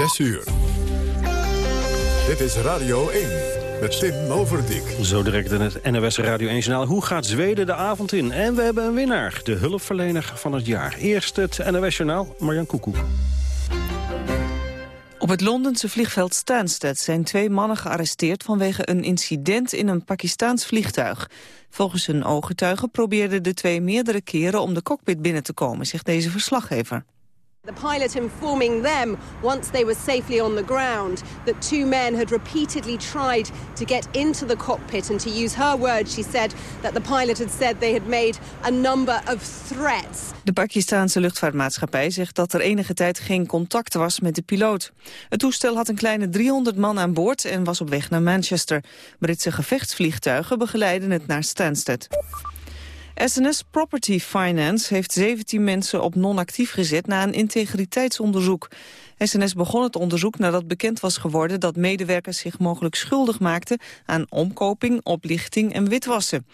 6 uur. Dit is Radio 1 met Tim Overdijk. Zo direct in het NOS Radio 1 Journaal. Hoe gaat Zweden de avond in? En we hebben een winnaar, de hulpverlener van het jaar. Eerst het NOS Journaal, Marjan Koekoek. Op het Londense vliegveld Stansted zijn twee mannen gearresteerd vanwege een incident in een Pakistaans vliegtuig. Volgens een ooggetuige probeerden de twee meerdere keren om de cockpit binnen te komen, zegt deze verslaggever. The pilot informing them, once they were safely on the ground, that two men had repeatedly tried to get into the cockpit. And to use her words, she said that the pilot had said they had made a number of threats. De Pakistanse luchtvaartmaatschappij zegt dat er enige tijd geen contact was met de piloot. Het toestel had een kleine 300 man aan boord en was op weg naar Manchester. Britse gevechtsvliegtuigen begeleiden het naar Stansted. SNS Property Finance heeft 17 mensen op non-actief gezet na een integriteitsonderzoek. SNS begon het onderzoek nadat bekend was geworden dat medewerkers zich mogelijk schuldig maakten aan omkoping, oplichting en witwassen.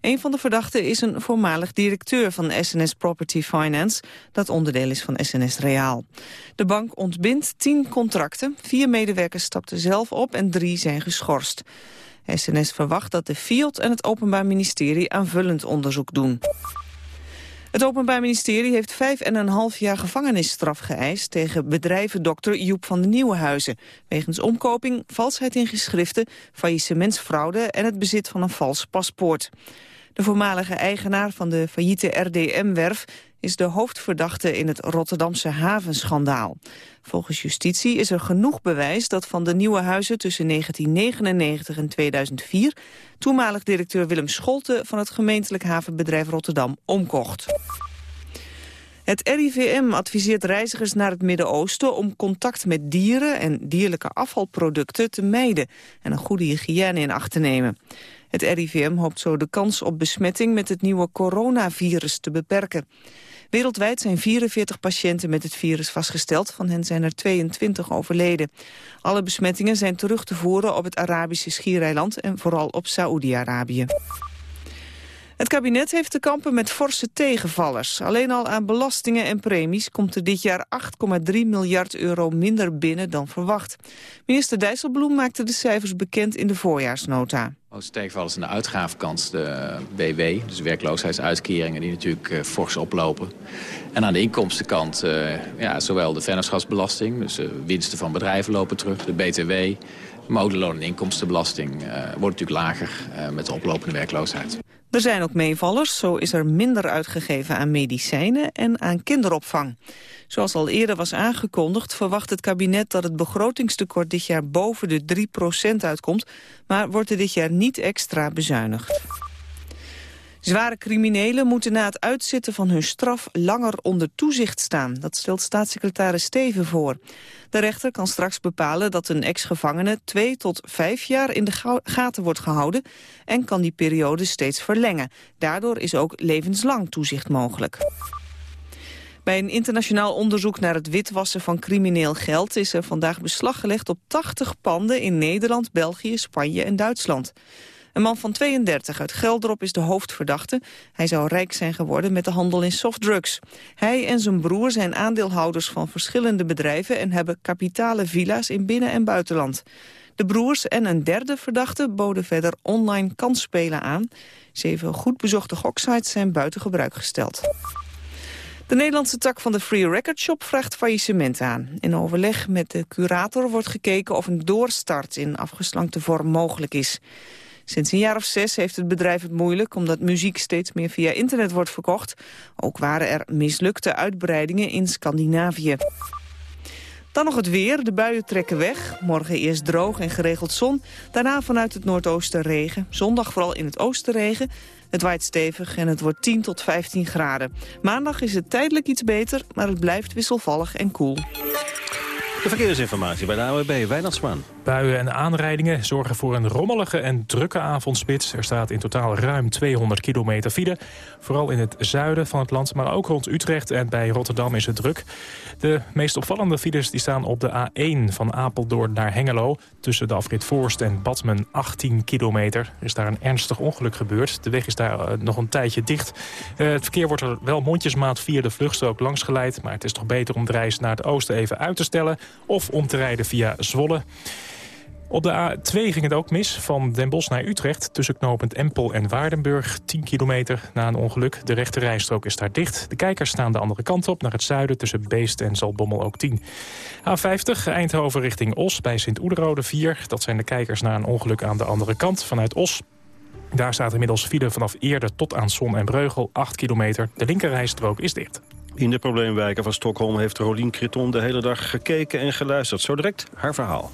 Een van de verdachten is een voormalig directeur van SNS Property Finance, dat onderdeel is van SNS Reaal. De bank ontbindt 10 contracten, vier medewerkers stapten zelf op en drie zijn geschorst. SNS verwacht dat de FIOD en het Openbaar Ministerie aanvullend onderzoek doen. Het Openbaar Ministerie heeft vijf en een half jaar gevangenisstraf geëist tegen bedrijvendokter Joep van de Nieuwenhuizen, wegens omkoping, valsheid in geschriften, faillissementsfraude en het bezit van een vals paspoort. De voormalige eigenaar van de failliete RDM-werf is de hoofdverdachte in het Rotterdamse havenschandaal. Volgens justitie is er genoeg bewijs dat van de nieuwe huizen tussen 1999 en 2004 toenmalig directeur Willem Scholte van het gemeentelijk havenbedrijf Rotterdam omkocht. Het RIVM adviseert reizigers naar het Midden-Oosten om contact met dieren en dierlijke afvalproducten te mijden en een goede hygiëne in acht te nemen. Het RIVM hoopt zo de kans op besmetting met het nieuwe coronavirus te beperken. Wereldwijd zijn 44 patiënten met het virus vastgesteld. Van hen zijn er 22 overleden. Alle besmettingen zijn terug te voeren op het Arabische schiereiland en vooral op Saoedi-Arabië. Het kabinet heeft te kampen met forse tegenvallers. Alleen al aan belastingen en premies komt er dit jaar 8,3 miljard euro minder binnen dan verwacht. Minister Dijsselbloem maakte de cijfers bekend in de voorjaarsnota. Als tegenvallers aan de uitgavenkant de WW, dus werkloosheidsuitkeringen die natuurlijk uh, fors oplopen. En aan de inkomstenkant uh, ja, zowel de vennootschapsbelasting, dus uh, winsten van bedrijven lopen terug, de BTW, maar ook en inkomstenbelasting wordt natuurlijk lager met de oplopende werkloosheid. Er zijn ook meevallers, zo is er minder uitgegeven aan medicijnen en aan kinderopvang. Zoals al eerder was aangekondigd verwacht het kabinet dat het begrotingstekort dit jaar boven de 3% uitkomt, maar wordt er dit jaar niet extra bezuinigd. Zware criminelen moeten na het uitzitten van hun straf langer onder toezicht staan. Dat stelt staatssecretaris Steven voor. De rechter kan straks bepalen dat een ex-gevangene twee tot vijf jaar in de gaten wordt gehouden en kan die periode steeds verlengen. Daardoor is ook levenslang toezicht mogelijk. Bij een internationaal onderzoek naar het witwassen van crimineel geld is er vandaag beslag gelegd op 80 panden in Nederland, België, Spanje en Duitsland. Een man van 32 uit Gelderop is de hoofdverdachte. Hij zou rijk zijn geworden met de handel in softdrugs. Hij en zijn broer zijn aandeelhouders van verschillende bedrijven... en hebben kapitale villa's in binnen- en buitenland. De broers en een derde verdachte boden verder online kansspelen aan. Zeven goed bezochte goksites zijn buiten gebruik gesteld. De Nederlandse tak van de Free Record Shop vraagt faillissement aan. In overleg met de curator wordt gekeken of een doorstart in afgeslankte vorm mogelijk is. Sinds een jaar of zes heeft het bedrijf het moeilijk... omdat muziek steeds meer via internet wordt verkocht. Ook waren er mislukte uitbreidingen in Scandinavië. Dan nog het weer. De buien trekken weg. Morgen eerst droog en geregeld zon. Daarna vanuit het noordoosten regen. Zondag vooral in het oosten regen. Het waait stevig en het wordt 10 tot 15 graden. Maandag is het tijdelijk iets beter, maar het blijft wisselvallig en koel. De verkeersinformatie bij de AWB, Wijnandsman. Buien en aanrijdingen zorgen voor een rommelige en drukke avondspits. Er staat in totaal ruim 200 kilometer file. Vooral in het zuiden van het land, maar ook rond Utrecht en bij Rotterdam is het druk. De meest opvallende files die staan op de A1 van Apeldoorn naar Hengelo. Tussen de afrit Voorst en Badmen 18 kilometer. Er is daar een ernstig ongeluk gebeurd. De weg is daar eh, nog een tijdje dicht. Uh, het verkeer wordt er wel mondjesmaat via de vluchtstrook langs geleid. Maar het is toch beter om de reis naar het oosten even uit te stellen. Of om te rijden via Zwolle. Op de A2 ging het ook mis, van Den Bosch naar Utrecht... tussen knooppunt Empel en Waardenburg, 10 kilometer na een ongeluk. De rechte rijstrook is daar dicht. De kijkers staan de andere kant op, naar het zuiden... tussen Beest en Zaltbommel ook 10. A50, Eindhoven richting Os, bij Sint-Oederode 4. Dat zijn de kijkers na een ongeluk aan de andere kant, vanuit Os. Daar staat inmiddels file vanaf eerder tot aan Zon en Breugel, 8 kilometer. De linkerrijstrook is dicht. In de probleemwijken van Stockholm heeft Rolien Kriton de hele dag gekeken en geluisterd. Zo direct haar verhaal.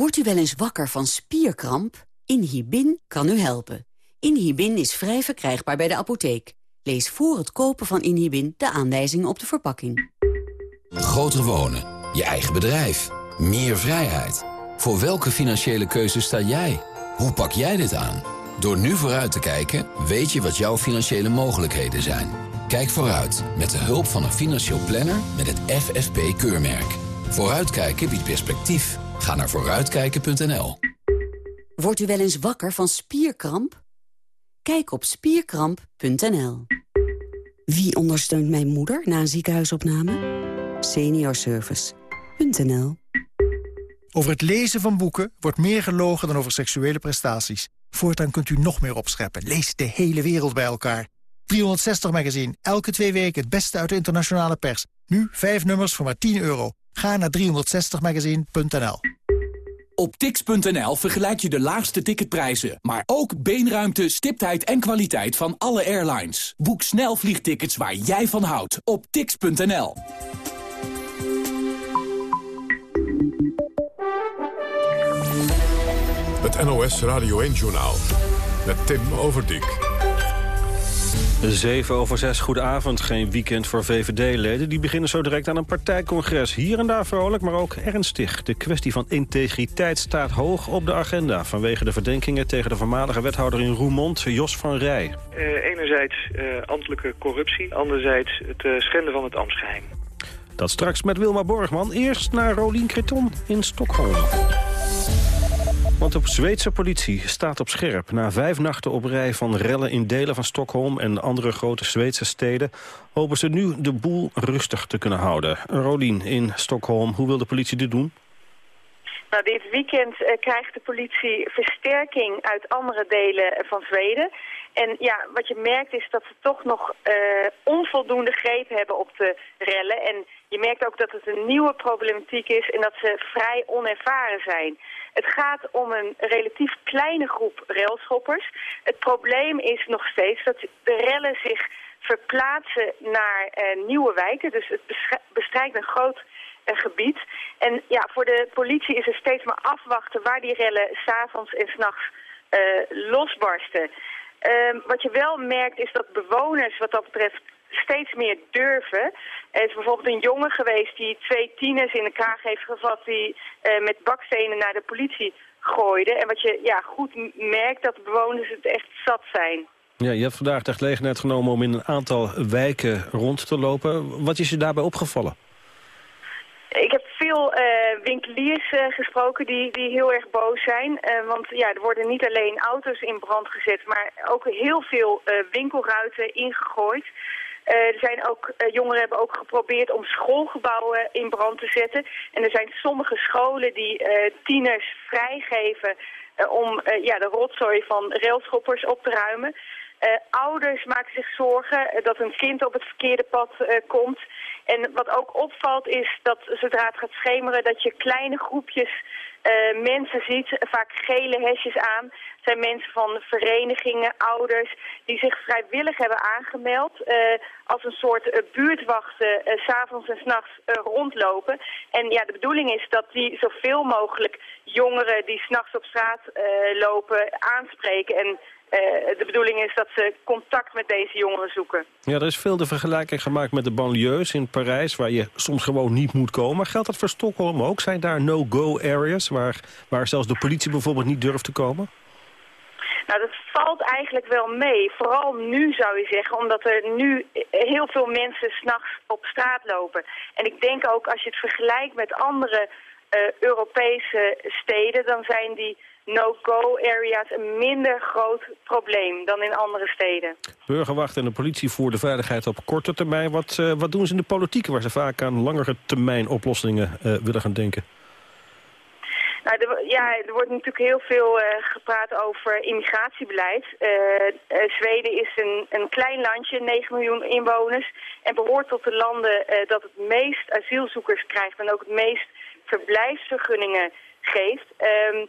Wordt u wel eens wakker van spierkramp? Inhibin kan u helpen. Inhibin is vrij verkrijgbaar bij de apotheek. Lees voor het kopen van Inhibin de aanwijzingen op de verpakking. Groter wonen, je eigen bedrijf, meer vrijheid. Voor welke financiële keuze sta jij? Hoe pak jij dit aan? Door nu vooruit te kijken, weet je wat jouw financiële mogelijkheden zijn. Kijk vooruit met de hulp van een financieel planner met het FFP-keurmerk. Vooruitkijken biedt perspectief. Ga naar vooruitkijken.nl. Wordt u wel eens wakker van spierkramp? Kijk op spierkramp.nl. Wie ondersteunt mijn moeder na een ziekenhuisopname? Seniorservice.nl Over het lezen van boeken wordt meer gelogen dan over seksuele prestaties. Voortaan kunt u nog meer opscheppen. Lees de hele wereld bij elkaar. 360 Magazine, elke twee weken het beste uit de internationale pers. Nu vijf nummers voor maar 10 euro. Ga naar 360magazine.nl. Op tix.nl vergelijk je de laagste ticketprijzen, maar ook beenruimte, stiptheid en kwaliteit van alle airlines. Boek snel vliegtickets waar jij van houdt op tix.nl. Het NOS Radio 1-journaal met Tim Overdijk. 7 over 6, goedenavond. Geen weekend voor VVD-leden. Die beginnen zo direct aan een partijcongres. Hier en daar vrolijk, maar ook ernstig. De kwestie van integriteit staat hoog op de agenda... vanwege de verdenkingen tegen de voormalige wethouder in Roermond, Jos van Rij. Uh, enerzijds uh, ambtelijke corruptie, anderzijds het uh, schenden van het ambtsgeheim. Dat straks met Wilma Borgman. Eerst naar Rolien Creton in Stockholm. Want de Zweedse politie staat op scherp. Na vijf nachten op rij van rellen in delen van Stockholm en andere grote Zweedse steden... hopen ze nu de boel rustig te kunnen houden. Rolien in Stockholm, hoe wil de politie dit doen? Nou, dit weekend uh, krijgt de politie versterking uit andere delen van Zweden. En ja, wat je merkt is dat ze toch nog uh, onvoldoende greep hebben op de rellen. En je merkt ook dat het een nieuwe problematiek is en dat ze vrij onervaren zijn. Het gaat om een relatief kleine groep railschoppers. Het probleem is nog steeds dat de rellen zich verplaatsen naar uh, nieuwe wijken. Dus het bestrijkt een groot uh, gebied. En ja, voor de politie is er steeds maar afwachten waar die rellen s'avonds en s'nachts uh, losbarsten. Ehm, wat je wel merkt is dat bewoners wat dat betreft steeds meer durven. Er is bijvoorbeeld een jongen geweest die twee tieners in de kraag heeft gevat... die uh, met bakstenen naar de politie gooide. En wat je ja, goed merkt, dat de bewoners het echt zat zijn. Ja, je hebt vandaag de gelegenheid genomen om in een aantal wijken rond te lopen. Wat is je daarbij opgevallen? Ik heb veel uh, winkeliers uh, gesproken die, die heel erg boos zijn. Uh, want ja, er worden niet alleen auto's in brand gezet, maar ook heel veel winkelruiten ingegooid. Er zijn ook, jongeren hebben ook geprobeerd om schoolgebouwen in brand te zetten. En er zijn sommige scholen die tieners vrijgeven om ja, de rotzooi van railschoppers op te ruimen. Uh, ouders maken zich zorgen uh, dat een kind op het verkeerde pad uh, komt. En wat ook opvalt is dat zodra het gaat schemeren... dat je kleine groepjes mensen ziet, vaak gele hesjes aan. Zijn mensen van verenigingen, ouders... die zich vrijwillig hebben aangemeld... als een soort buurtwachten s'avonds en s'nachts rondlopen. En ja, de bedoeling is dat die zoveel mogelijk jongeren... die s'nachts op straat lopen aanspreken... en de bedoeling is dat ze contact met deze jongeren zoeken. Ja, er is veel de vergelijking gemaakt met de banlieues in Parijs... waar je soms gewoon niet moet komen. Geldt dat voor Stockholm ook? Zijn daar no-go areas waar, waar zelfs de politie bijvoorbeeld niet durft te komen? Nou, dat valt eigenlijk wel mee. Vooral nu zou je zeggen, omdat er nu heel veel mensen s'nachts op straat lopen. En ik denk ook als je het vergelijkt met andere uh, Europese steden... dan zijn die no-go-areas een minder groot probleem dan in andere steden. Burgerwacht en de politie voeren de veiligheid op korte termijn. Wat, uh, wat doen ze in de politiek waar ze vaak aan langere termijn oplossingen uh, willen gaan denken? Nou, er, ja, er wordt natuurlijk heel veel uh, gepraat over immigratiebeleid. Zweden is een, een klein landje, 9 miljoen inwoners... en behoort tot de landen dat het meest asielzoekers krijgt... en ook het meest verblijfsvergunningen geeft... Um,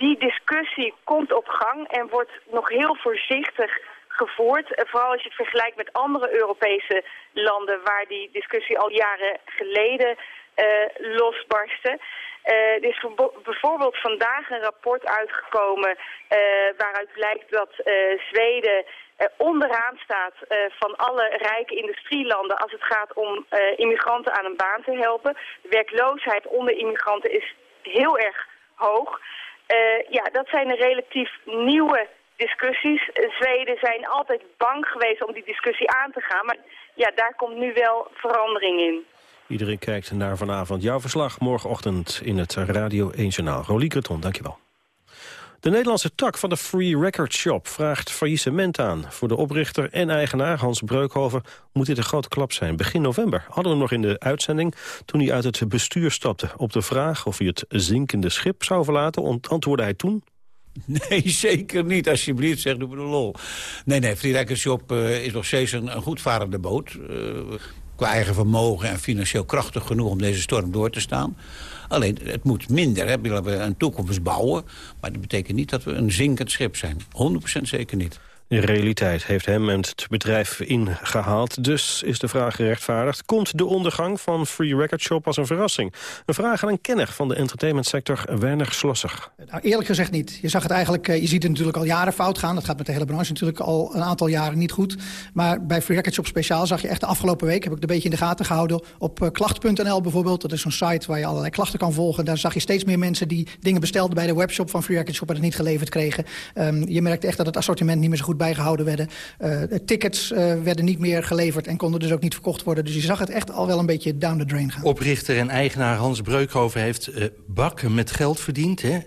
die discussie komt op gang en wordt nog heel voorzichtig gevoerd. Eh, vooral als je het vergelijkt met andere Europese landen... waar die discussie al jaren geleden uh, losbarstte. Uh, er is bijvoorbeeld vandaag een rapport uitgekomen... Uh, waaruit blijkt dat Zweden onderaan staat van alle rijke industrielanden... als het gaat om immigranten aan een baan te helpen. De werkloosheid onder immigranten is heel erg hoog... Uh, ja, dat zijn relatief nieuwe discussies. Zweden zijn altijd bang geweest om die discussie aan te gaan. Maar ja, daar komt nu wel verandering in. Iedereen kijkt naar vanavond jouw verslag morgenochtend in het Radio 1 Journaal. Rolie Kreton, dankjewel. De Nederlandse tak van de Free Record Shop vraagt faillissement aan. Voor de oprichter en eigenaar Hans Breukhoven moet dit een grote klap zijn. Begin november hadden we nog in de uitzending toen hij uit het bestuur stapte. Op de vraag of hij het zinkende schip zou verlaten antwoordde hij toen... Nee, zeker niet. Alsjeblieft, zeg, doe me de lol. Nee, nee, Free Record Shop uh, is nog steeds een, goedvarende boot. Uh, qua eigen vermogen en financieel krachtig genoeg om deze storm door te staan. Alleen, het moet minder. Hè. We willen een toekomst bouwen. Maar dat betekent niet dat we een zinkend schip zijn. 100% zeker niet. De realiteit heeft hem en het bedrijf ingehaald. Dus is de vraag gerechtvaardigd. Komt de ondergang van Free Record Shop als een verrassing? Een vraag aan een kenner van de entertainmentsector, Werner Schlosser. Nou, eerlijk gezegd niet. Je zag het eigenlijk, eh, je ziet het natuurlijk al jaren fout gaan. Dat gaat met de hele branche natuurlijk al een aantal jaren niet goed. Maar bij Free Record Shop speciaal zag je echt de afgelopen week... heb ik het een beetje in de gaten gehouden. Op eh, klacht.nl bijvoorbeeld, dat is zo'n site waar je allerlei klachten kan volgen. Daar zag je steeds meer mensen die dingen bestelden bij de webshop van Free Record Shop... en het niet geleverd kregen. Um, je merkte echt dat het assortiment niet meer zo goed bijgehouden werden. Uh, tickets uh, werden niet meer geleverd en konden dus ook niet verkocht worden. Dus je zag het echt al wel een beetje down the drain gaan. Oprichter en eigenaar Hans Breukhoven heeft uh, bakken met geld verdiend. Hè?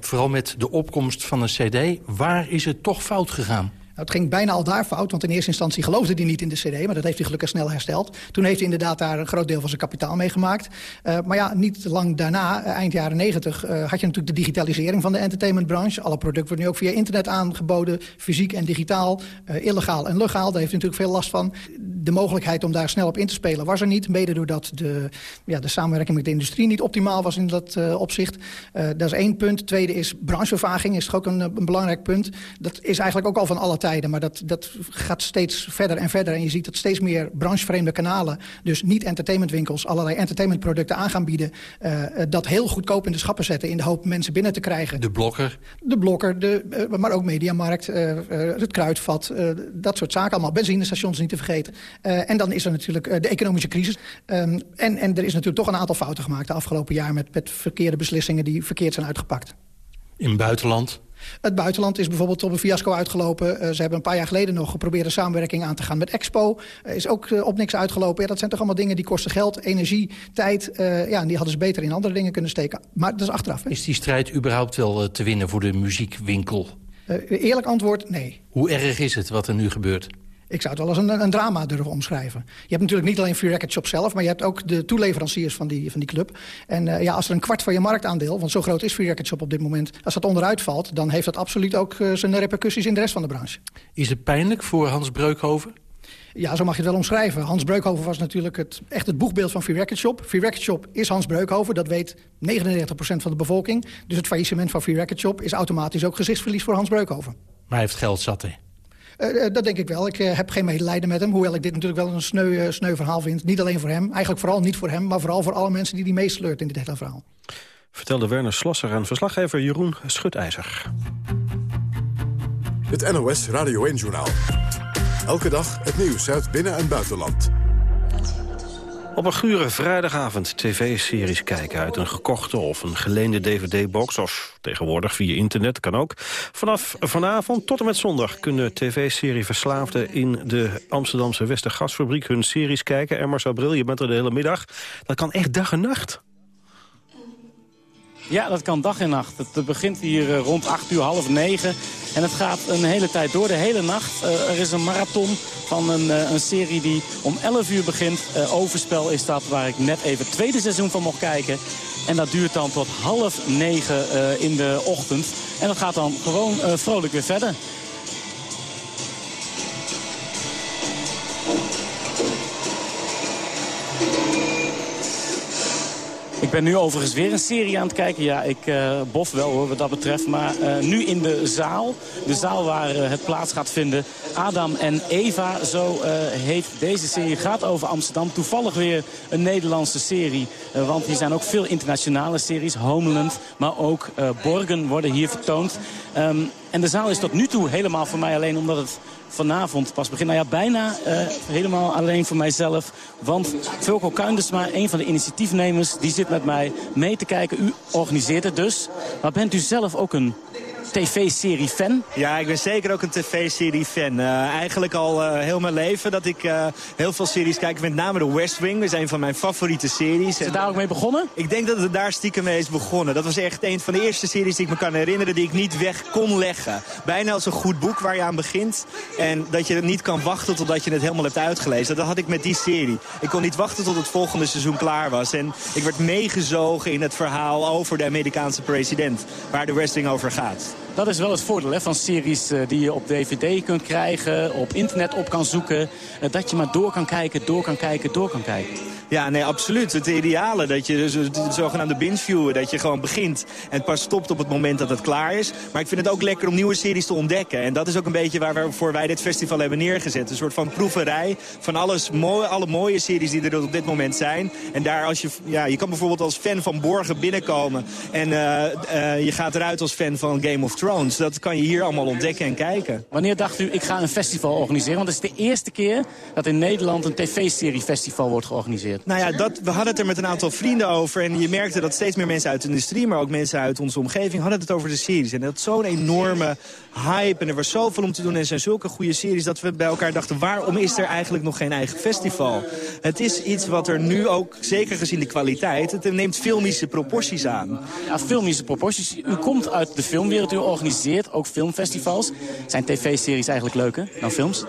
vooral met de opkomst van een cd. Waar is het toch fout gegaan? Nou, het ging bijna al daar fout, want in eerste instantie geloofde hij niet in de cd... maar dat heeft hij gelukkig snel hersteld. Toen heeft hij inderdaad daar een groot deel van zijn kapitaal mee gemaakt. Uh, maar ja, niet lang daarna, eind jaren negentig... Uh, had je natuurlijk de digitalisering van de entertainmentbranche. Alle producten worden nu ook via internet aangeboden, fysiek en digitaal, illegaal en legaal. Daar heeft hij natuurlijk veel last van. De mogelijkheid om daar snel op in te spelen was er niet. Mede doordat de, ja, de samenwerking met de industrie niet optimaal was in dat opzicht. dat is één punt. Tweede is branchevervaging, is toch ook een, een belangrijk punt. Dat is eigenlijk ook al van alle tijden. Maar dat, dat gaat steeds verder en verder. En je ziet dat steeds meer branchevreemde kanalen... dus niet entertainmentwinkels, allerlei entertainmentproducten aan gaan bieden... Uh, dat heel goedkoop in de schappen zetten... in de hoop mensen binnen te krijgen. De blokker? De blokker, de, uh, maar ook Mediamarkt, het kruidvat, dat soort zaken. Allemaal benzinestations niet te vergeten. en dan is er natuurlijk de economische crisis. Um, en, en er is natuurlijk toch een aantal fouten gemaakt... de afgelopen jaar met, met verkeerde beslissingen die verkeerd zijn uitgepakt. In het buitenland? Het buitenland is bijvoorbeeld op een fiasco uitgelopen. Uh, ze hebben een paar jaar geleden nog geprobeerd een samenwerking aan te gaan met Expo. Uh, is ook uh, op niks uitgelopen. Ja, dat zijn toch allemaal dingen die kosten geld, energie, tijd. ja, en die hadden ze beter in andere dingen kunnen steken. Maar dat is achteraf. Hè. Is die strijd überhaupt wel te winnen voor de muziekwinkel? eerlijk antwoord, nee. Hoe erg is het wat er nu gebeurt? Ik zou het wel eens een, een, drama durven omschrijven. Je hebt natuurlijk niet alleen Free Record Shop zelf... maar je hebt ook de toeleveranciers van die, van die club. En uh, ja, als er een kwart van je marktaandeel... want zo groot is Free Record Shop op dit moment... als dat onderuit valt... dan heeft dat absoluut ook uh, zijn repercussies in de rest van de branche. Is het pijnlijk voor Hans Breukhoven? Ja, zo mag je het wel omschrijven. Hans Breukhoven was natuurlijk het, echt het boegbeeld van Free Record Shop. Free Record Shop is Hans Breukhoven, dat weet 99% van de bevolking. Dus het faillissement van Free Record Shop is automatisch ook gezichtsverlies voor Hans Breukhoven. Maar hij heeft geld zat, hè? Uh, dat denk ik wel. Ik uh, heb geen medelijden met hem. Hoewel ik dit natuurlijk wel een sneu, sneu verhaal vind. Niet alleen voor hem. Eigenlijk vooral niet voor hem. Maar vooral voor alle mensen die die meesleurt in dit hele verhaal. Vertelde Werner Slosser aan verslaggever Jeroen Schutijzer. Het NOS Radio 1-journaal. Elke dag het nieuws uit binnen- en buitenland. Op een gure vrijdagavond tv-series kijken uit een gekochte of een geleende dvd-box... of tegenwoordig via internet, kan ook. Vanaf vanavond tot en met zondag kunnen tv-serie-verslaafden... in de Amsterdamse Westergasfabriek hun series kijken. En Marcel Bril, je bent er de hele middag. Dat kan echt dag en nacht. Ja, dat kan dag en nacht. Het begint hier rond 8 uur, half 9. En het gaat een hele tijd door, de hele nacht. er is een marathon van een, een serie die om 11 uur begint. Overspel is dat, waar ik net even het tweede seizoen van mocht kijken. En dat duurt dan tot half negen in de ochtend. En dat gaat dan gewoon vrolijk weer verder. Ben nu overigens weer een serie aan het kijken. Ja, ik uh, bof wel hoor, wat dat betreft. Maar uh, nu in de zaal. De zaal waar uh, het plaats gaat vinden. Adam en Eva, zo heet deze serie. Gaat over Amsterdam. Toevallig weer een Nederlandse serie. want hier zijn ook veel internationale series. Homeland, maar ook Borgen worden hier vertoond. Um, en de zaal is tot nu toe helemaal voor mij alleen omdat het vanavond pas begint. Nou ja, bijna uh, helemaal alleen voor mijzelf. Want Vulko Kuindesma, een van de initiatiefnemers, die zit met mij mee te kijken. U organiseert het dus. Maar bent u zelf ook een tv-serie fan? Ja, ik ben zeker ook een tv-serie fan. Uh, eigenlijk al uh, heel mijn leven dat ik uh, heel veel series kijk. Met name de West Wing, dat is een van mijn favoriete series. Is het daar ook mee begonnen? Ik denk dat het daar stiekem mee is begonnen. Dat was echt een van de eerste series die ik me kan herinneren... die ik niet weg kon leggen. Bijna als een goed boek waar je aan begint. En dat je niet kan wachten totdat je het helemaal hebt uitgelezen. Dat had ik met die serie. Ik kon niet wachten tot het volgende seizoen klaar was. En ik werd meegezogen in het verhaal over de Amerikaanse president. Waar de West Wing over gaat. Dat is wel het voordeel hè, van series uh, die je op dvd kunt krijgen, op internet op kan zoeken. Uh, dat je maar door kan kijken, door kan kijken, door kan kijken. Ja, nee, absoluut. Het ideale, dat je dus het zogenaamde binge-viewen, dat je gewoon begint en pas stopt op het moment dat het klaar is. Maar ik vind het ook lekker om nieuwe series te ontdekken. En dat is ook een beetje waarvoor wij dit festival hebben neergezet. Een soort van proeverij van alles mooie, alle mooie series die er op dit moment zijn. En daar als je, ja, je kan bijvoorbeeld als fan van Borgen binnenkomen en je gaat eruit als fan van Game of Thrones. Dat kan je hier allemaal ontdekken en kijken. Wanneer dacht u, ik ga een festival organiseren? Want het is de eerste keer dat in Nederland een tv-serie festival wordt georganiseerd. Nou ja, dat, we hadden het er met een aantal vrienden over. En je merkte dat steeds meer mensen uit de industrie... maar ook mensen uit onze omgeving hadden het over de series. En dat zo'n enorme hype en er was zoveel om te doen. En er zijn zulke goede series dat we bij elkaar dachten... waarom is er eigenlijk nog geen eigen festival? Het is iets wat er nu ook, zeker gezien de kwaliteit... het neemt filmische proporties aan. Ja, filmische proporties. U komt uit de filmwereld, u organiseert ook filmfestivals. Zijn tv-series eigenlijk leuker dan films?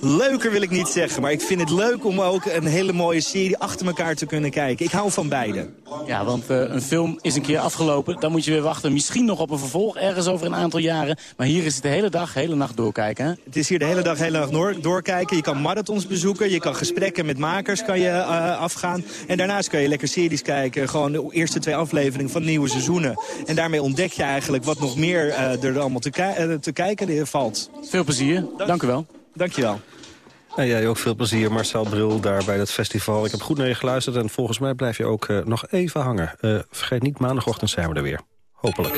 Leuker wil ik niet zeggen, maar ik vind het leuk om ook een hele mooie serie achter elkaar te kunnen kijken. Ik hou van beide. Ja, want uh, een film is een keer afgelopen. Dan moet je weer wachten. Misschien nog op een vervolg ergens over een aantal jaren. Maar hier is het de hele dag, hele nacht doorkijken. Hè? Het is hier de hele dag, hele nacht doorkijken. Je kan marathons bezoeken. Je kan gesprekken met makers kan je, uh, afgaan. En daarnaast kan je lekker series kijken. Gewoon de eerste twee afleveringen van nieuwe seizoenen. En daarmee ontdek je eigenlijk wat nog meer uh, er allemaal te, te kijken valt. Veel plezier. Dank, Dank u wel. Dankjewel. En jij ook veel plezier, Marcel Bril, daar bij het festival. Ik heb goed naar je geluisterd en volgens mij blijf je ook uh, nog even hangen. Uh, vergeet niet, maandagochtend zijn we er weer. Hopelijk.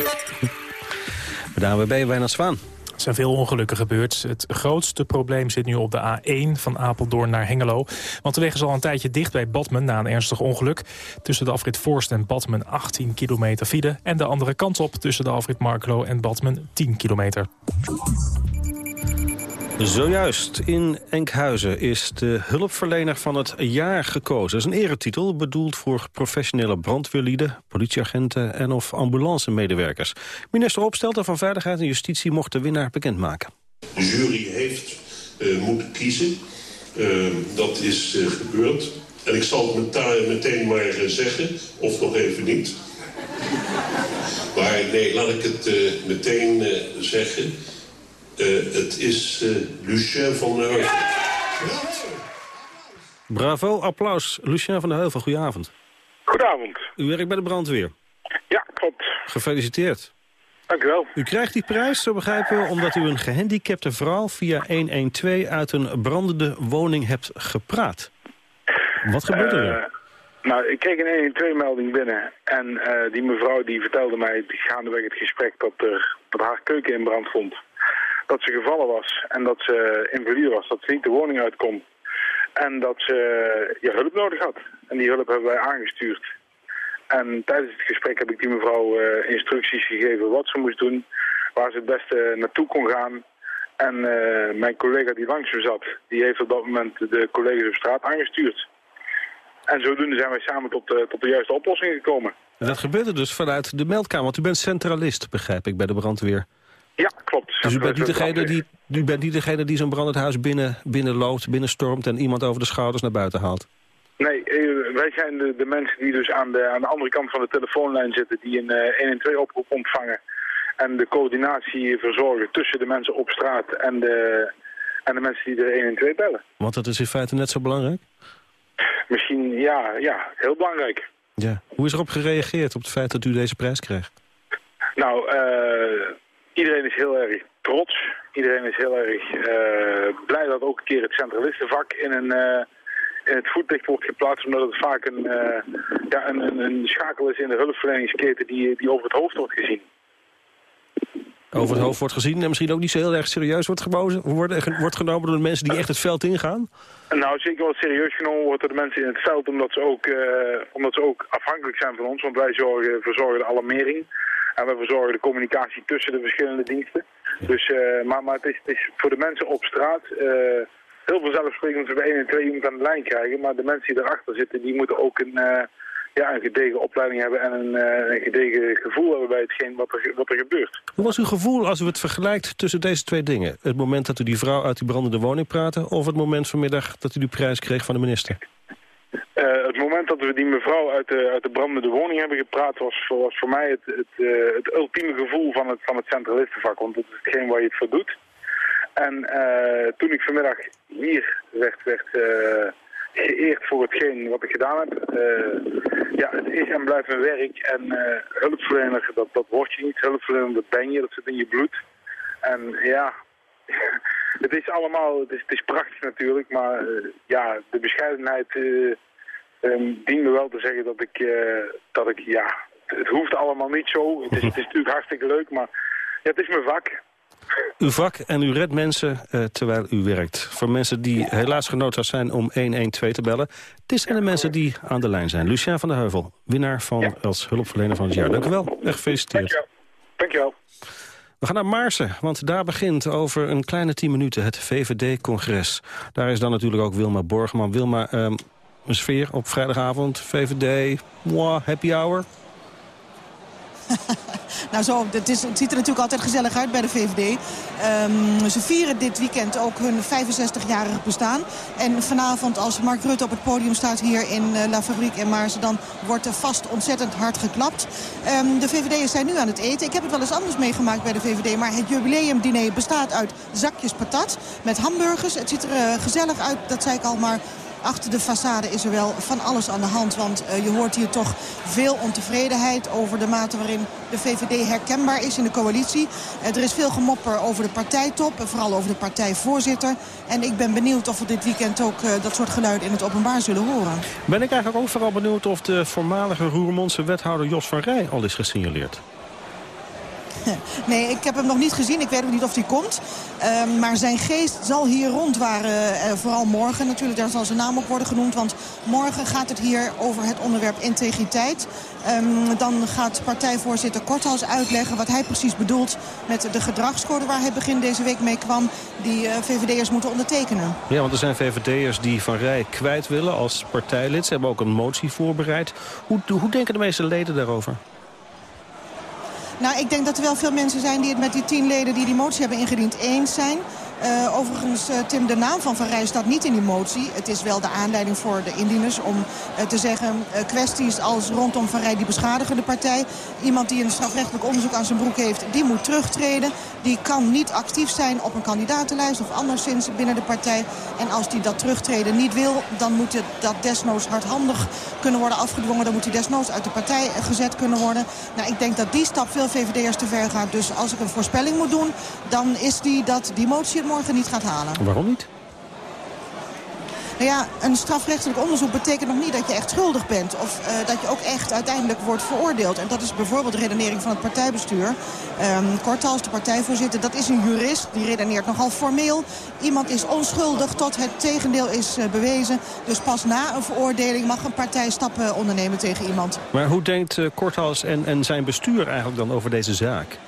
Bij de ANWB, Wijnand Zwaan. Er zijn veel ongelukken gebeurd. Het grootste probleem zit nu op de A1 van Apeldoorn naar Hengelo. Want de weg is al een tijdje dicht bij Badmen na een ernstig ongeluk. Tussen de afrit Voorst en Badmen 18 kilometer file. En de andere kant op tussen de afrit Marklo en Badmen 10 kilometer. Zojuist in Enkhuizen is de hulpverlener van het jaar gekozen. Dat is een eretitel bedoeld voor professionele brandweerlieden, politieagenten en of ambulancemedewerkers. Minister Opstelten van Veiligheid en Justitie mocht de winnaar bekendmaken. De jury heeft uh, moeten kiezen. Uh, dat is uh, gebeurd. En ik zal het meteen maar zeggen, of nog even niet. Maar nee, laat ik het meteen zeggen. Uh, het is uh, Lucien van der Heuvel. Bravo, applaus. Lucien van der Heuvel, goedenavond. Goedenavond. U werkt bij de brandweer. Ja, klopt. Gefeliciteerd. Dank u wel. U krijgt die prijs, zo begrijpen we, omdat u een gehandicapte vrouw via 112 uit een brandende woning hebt gepraat. Wat gebeurde er? Uh, nou, ik kreeg een 112-melding binnen en uh, die mevrouw die vertelde mij gaandeweg het gesprek dat, er, dat haar keuken in brand stond dat ze gevallen was en dat ze invalide was, dat ze niet de woning uit kon. En dat ze je hulp nodig had. En die hulp hebben wij aangestuurd. En tijdens het gesprek heb ik die mevrouw uh, instructies gegeven wat ze moest doen, waar ze het beste naartoe kon gaan. En mijn collega die langs me zat, die heeft op dat moment de collega's op straat aangestuurd. En zodoende zijn wij samen tot, tot de juiste oplossing gekomen. Dat gebeurde dus vanuit de meldkamer, want u bent centralist, begrijp ik, bij de brandweer. Ja, klopt. Dus u bent niet degene die, u bent niet degene die zo'n brandend huis binnen, binnenloopt, binnenstormt... en iemand over de schouders naar buiten haalt? Nee, eh, wij zijn de, de mensen die dus aan de, aan de andere kant van de telefoonlijn zitten... die een eh, 112-oproep ontvangen en de coördinatie verzorgen tussen de mensen op straat en de, en de mensen die de 112 bellen. Want dat is in feite net zo belangrijk. Misschien, ja, ja, heel belangrijk. Ja. Hoe is erop gereageerd op het feit dat u deze prijs krijgt? Nou, eh, iedereen is heel erg trots. Iedereen is heel erg eh, blij dat ook een keer het centralistenvak in, een, eh, in het voetlicht wordt geplaatst. Omdat het vaak een, eh, ja, een, een, een schakel is in de hulpverleningsketen die, die over het hoofd wordt gezien. Over het hoofd wordt gezien en misschien ook niet zo heel erg serieus wordt, gebozen, worden, wordt genomen door de mensen die echt het veld ingaan? Nou, zeker wel serieus genomen wordt door de mensen in het veld, omdat ze ook, omdat ze ook afhankelijk zijn van ons. Want wij zorgen, verzorgen de alarmering en wij verzorgen de communicatie tussen de verschillende diensten. Dus, eh, maar, maar het, is, het is voor de mensen op straat eh, heel vanzelfsprekend dat we 1 en 2 iemand aan de lijn krijgen. Maar de mensen die erachter zitten, die moeten ook een, eh, ja, een gedegen opleiding hebben en een, een gedegen gevoel hebben bij hetgeen wat er, wat er gebeurt. Hoe was uw gevoel als u het vergelijkt tussen deze twee dingen? Het moment dat u die vrouw uit die brandende woning praatte... of het moment vanmiddag dat u die prijs kreeg van de minister? Eh, het moment dat we die mevrouw uit de, uit de brandende woning hebben gepraat... was, voor- was voor mij het, het, eh, het ultieme gevoel van het, van het centralistenvak. Want dat is hetgeen waar je het voor doet. En eh, toen ik vanmiddag hier werd, werd geëerd voor hetgeen wat ik gedaan heb... ja, het is en blijft mijn werk. En hulpverlener, dat, dat word je niet. Hulpverlener, dat ben je. Dat zit in je bloed. En ja, het is allemaal, het is, het is prachtig natuurlijk, maar ja, de bescheidenheid eh ehm, dient me wel te zeggen dat ik, eh, dat ik ja, het, hoeft allemaal niet zo. Het is, het is natuurlijk hartstikke leuk, maar ja, het is mijn vak. Uw vak en u redt mensen eh, terwijl u werkt. Voor mensen die helaas genoodzaakt zijn om 112 te bellen. Het is en de mensen die aan de lijn zijn. Lucien van der Heuvel, winnaar van als hulpverlener van het jaar. Dank u wel, echt gefeliciteerd. Dankjewel. We gaan naar Maarsen, want daar begint over een kleine 10 minuten het VVD-congres. Daar is dan natuurlijk ook Wilma Borgman. Wilma, ehm, een sfeer op vrijdagavond, VVD, moi, happy hour. Nou zo, het, is, het ziet er natuurlijk altijd gezellig uit bij de VVD. Ehm, ze vieren dit weekend ook hun 65-jarig bestaan. En vanavond als Mark Rutte op het podium staat hier in eh, La Fabrique in Maarsen... dan wordt er vast ontzettend hard geklapt. Ehm, de VVD'ers zijn nu aan het eten. Ik heb het wel eens anders meegemaakt bij de VVD... maar het jubileumdiner bestaat uit zakjes patat met hamburgers. Het ziet er eh, gezellig uit, dat zei ik al, maar... Achter de façade is er wel van alles aan de hand. Want eh, je hoort hier toch veel ontevredenheid over de mate waarin de VVD herkenbaar is in de coalitie. Eh, er is veel gemopper over de partijtop, en vooral over de partijvoorzitter. En ik ben benieuwd of we dit weekend ook eh, dat soort geluiden in het openbaar zullen horen. Ben ik eigenlijk ook vooral benieuwd of de voormalige Roermondse wethouder Jos van Rij al is gesignaleerd. Nee, ik heb hem nog niet gezien. Ik weet ook niet of hij komt. Ehm, maar zijn geest zal hier rondwaren. eh, vooral morgen natuurlijk. Daar zal zijn naam ook worden genoemd. Want morgen gaat het hier over het onderwerp integriteit. Ehm, dan gaat partijvoorzitter Korthals uitleggen wat hij precies bedoelt... met de gedragscode waar hij begin deze week mee kwam... die eh, VVD'ers moeten ondertekenen. Ja, want er zijn VVD'ers die Van Rij kwijt willen als partijlid. Ze hebben ook een motie voorbereid. Hoe, hoe denken de meeste leden daarover? Nou, ik denk dat er wel veel mensen zijn die het met die tien leden die die motie hebben ingediend eens zijn. Uh, overigens, uh, Tim, de naam van Van Rij staat niet in die motie. Het is wel de aanleiding voor de indieners om uh, te zeggen... kwesties als rondom Van Rij die beschadigen de partij. Iemand die een strafrechtelijk onderzoek aan zijn broek heeft, die moet terugtreden. Die kan niet actief zijn op een kandidatenlijst of anderszins binnen de partij. En als die dat terugtreden niet wil, dan moet het dat desnoods hardhandig kunnen worden afgedwongen. Dan moet hij desnoods uit de partij gezet kunnen worden. Nou, ik denk dat die stap veel VVD'ers te ver gaat. Dus als ik een voorspelling moet doen, dan is die dat die motie morgen niet gaat halen. Waarom niet? Nou ja, een strafrechtelijk onderzoek betekent nog niet dat je echt schuldig bent. Of uh, dat je ook echt uiteindelijk wordt veroordeeld. En dat is bijvoorbeeld de redenering van het partijbestuur. Um, Kortals, de partijvoorzitter, dat is een jurist. Die redeneert nogal formeel. Iemand is onschuldig tot het tegendeel is uh, bewezen. Dus pas na een veroordeling mag een partij stappen ondernemen tegen iemand. Maar hoe denkt uh, Korthals en, en zijn bestuur eigenlijk dan over deze zaak?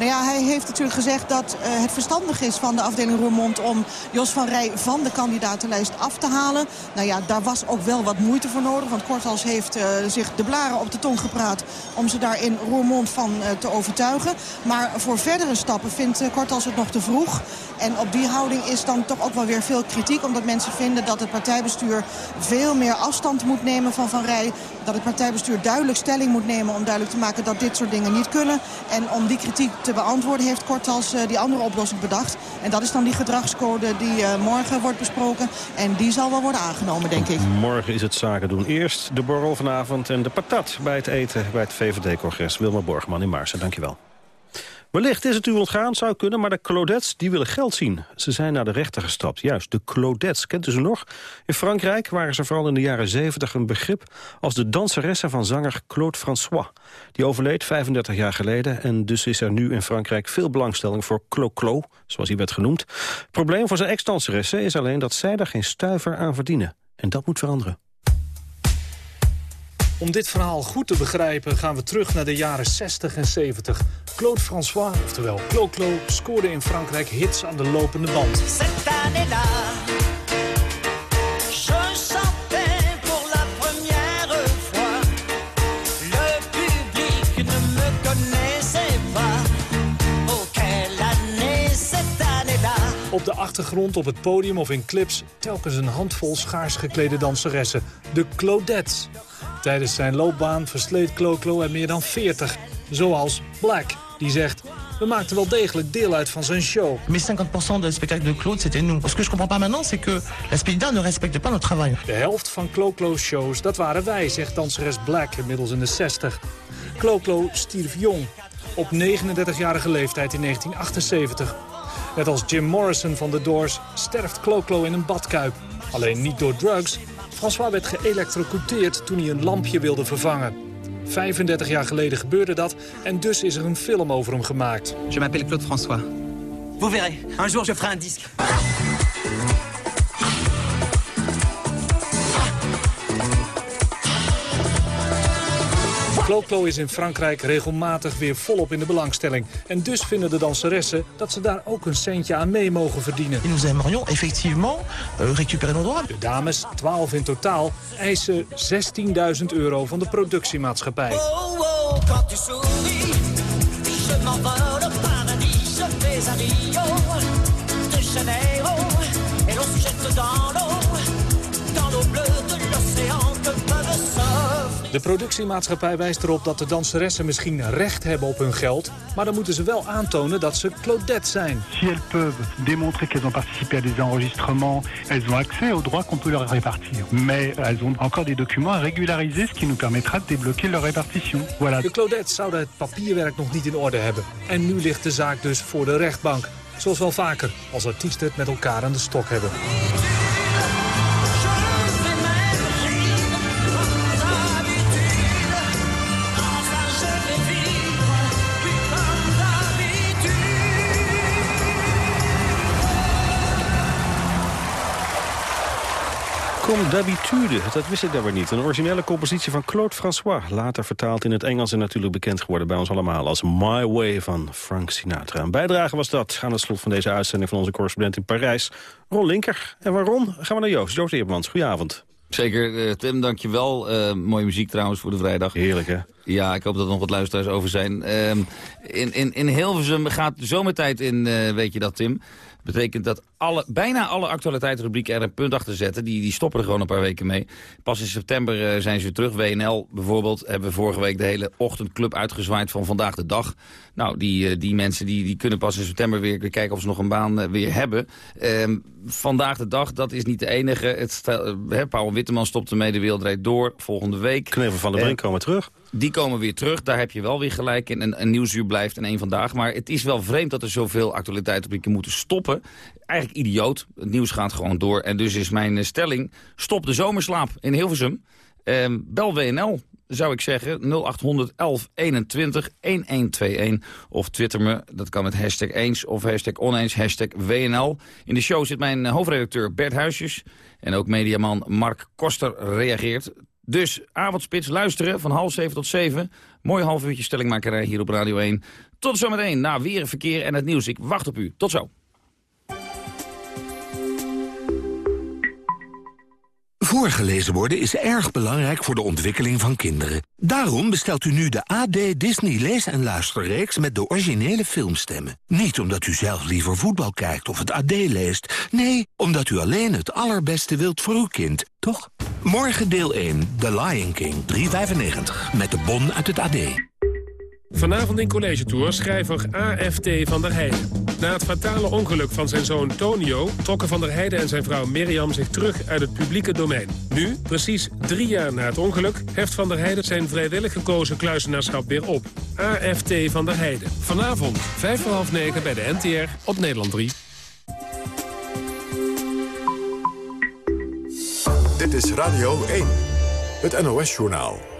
Nou ja, hij heeft natuurlijk gezegd dat uh, het verstandig is van de afdeling Roermond... om Jos van Rij van de kandidatenlijst af te halen. Nou ja, daar was ook wel wat moeite voor nodig. Want Kortals heeft uh, zich de blaren op de tong gepraat... om ze daar in Roermond van uh, te overtuigen. Maar voor verdere stappen vindt Kortals het nog te vroeg. En op die houding is dan toch ook wel weer veel kritiek. Omdat mensen vinden dat het partijbestuur veel meer afstand moet nemen van Van Rij. Dat het partijbestuur duidelijk stelling moet nemen om duidelijk te maken dat dit soort dingen niet kunnen. En om die kritiek te beantwoorden heeft Kortals uh, die andere oplossing bedacht. En dat is dan die gedragscode die uh, morgen wordt besproken. En die zal wel worden aangenomen, denk ik. Morgen is het zaken doen. Eerst de borrel vanavond en de patat bij het eten bij het VVD-congres. Wilma Borgman in Marsen, dankjewel. Wellicht is het u ontgaan, zou kunnen, maar de Claudets die willen geld zien. Ze zijn naar de rechter gestapt. Juist, de Claudets, kent u ze nog? In Frankrijk waren ze vooral in de jaren 70 een begrip... als de danseresse van zanger Claude François. Die overleed 35 jaar geleden en dus is er nu in Frankrijk... veel belangstelling voor Clo-Clo, zoals hij werd genoemd. Het probleem voor zijn ex-danseresse is alleen dat zij er geen stuiver aan verdienen. En dat moet veranderen. Om dit verhaal goed te begrijpen gaan we terug naar de jaren 60 en 70. Claude François, oftewel Clo-Clo, scoorde in Frankrijk hits aan de lopende band. Op de achtergrond, op het podium of in clips... telkens een handvol schaars geklede danseressen. De Claudettes. Tijdens zijn loopbaan versleet Clo-Clo er meer dan 40. Zoals Black, die zegt... We maakten wel degelijk deel uit van zijn show. Mais 50% de spectacle de Claude, c'était nous. Ce que je comprends pas maintenant, c'est que la ne respecte pas notre travail. De helft van Clo-Clo's shows, dat waren wij, zegt danseres Black, inmiddels in de 60. Clo-Clo stierf jong, op 39-jarige leeftijd in 1978. Net als Jim Morrison van The Doors sterft Clo-Clo in een badkuip. Alleen niet door drugs, François werd geëlectrocuteerd toen hij een lampje wilde vervangen. 35 jaar geleden gebeurde dat en dus is er een film over hem gemaakt. Je m'appelle Claude François. Vous verrez, un jour je ferai un disque. Clo-Clo is in Frankrijk regelmatig weer volop in de belangstelling. En dus vinden de danseressen dat ze daar ook een centje aan mee mogen verdienen. Nous aimerions effectivement euh, récupérer nos droits. De dames, 12 in totaal, eisen 16.000 euro van de productiemaatschappij. Oh, oh, quand tu souris, je m'envole au paradis, je fais un Rio de productiemaatschappij wijst erop dat de danseressen misschien recht hebben op hun geld. Maar dan moeten ze wel aantonen dat ze Claudette zijn. Si elles peuvent démontrer qu'elles ont participé à des enregistrements, elles ont accès aux droits qu'on peut leur répartir. Mais elles ont encore des documents à régulariser, ce qui nous permettra de débloquer leur répartition. Voilà. De Claudettes zouden het papierwerk nog niet in orde hebben. En nu ligt de zaak dus voor de rechtbank. Zoals wel vaker, als artiesten het met elkaar aan de stok hebben. Comme d'habitude, dat wist ik daar weer niet. Een originele compositie van Claude François. Later vertaald in het Engels en natuurlijk bekend geworden bij ons allemaal... als My Way van Frank Sinatra. Een bijdrage was dat aan het slot van deze uitzending... van onze correspondent in Parijs, Ron Linker. En waarom? Gaan we naar Joost. Joost Eermans, goedenavond. Zeker, uh, Tim, dankjewel. Uh, mooie muziek trouwens voor de vrijdag. Heerlijk, hè? Ja, ik hoop dat er nog wat luisteraars over zijn. Uh, in, in, in Hilversum gaat zomertijd in, uh, weet je dat, Tim betekent dat alle, bijna alle actualiteitsrubrieken er een punt achter zetten. Die, die stoppen er gewoon een paar weken mee. Pas in september uh, zijn ze weer terug. WNL bijvoorbeeld hebben we vorige week de hele ochtendclub uitgezwaaid van Vandaag de Dag. Nou, die, uh, die mensen die, die kunnen pas in september weer, weer kijken of ze nog een baan uh, weer hebben. Ehm, vandaag de Dag, dat is niet de enige. Het stel, Paul Witteman stopt ermee, de wereld door. Volgende week. Knevel van de Brink komen terug. Die komen weer terug, daar heb je wel weer gelijk in. Een, een nieuwsuur blijft en één vandaag. Maar het is wel vreemd dat er zoveel actualiteitsrubrieken moeten stoppen. Eigenlijk idioot. Het nieuws gaat gewoon door. En dus is mijn stelling, stop de zomerslaap in Hilversum. Uh, bel WNL, zou ik zeggen. 0800 1121 1121. Of twitter me, dat kan met hashtag eens of hashtag oneens, hashtag WNL. In de show zit mijn hoofdredacteur Bert Huisjes. En ook mediaman Mark Koster reageert Dus avondspits luisteren van half zeven tot zeven. Mooi half uurtje stellingmakerij hier op Radio 1. Tot zometeen na weer verkeer en het nieuws. Ik wacht op u. Tot zo. Voorgelezen worden is erg belangrijk voor de ontwikkeling van kinderen. Daarom bestelt u nu de AD Disney Lees- en Luisterreeks met de originele filmstemmen. Niet omdat u zelf liever voetbal kijkt of het AD leest. Nee, omdat u alleen het allerbeste wilt voor uw kind, toch? Morgen deel 1, The Lion King, 3,95. Met de bon uit het AD. Vanavond in College Tour schrijver AFT van der Heijden. Na het fatale ongeluk van zijn zoon Tonio... trokken van der Heijden en zijn vrouw Mirjam zich terug uit het publieke domein. Nu, precies drie jaar na het ongeluk... heft van der Heijden zijn vrijwillig gekozen kluisenaarschap weer op. AFT van der Heijden. Vanavond, vijf voor half negen bij de NTR op Nederland 3. Dit is Radio 1, het NOS-journaal.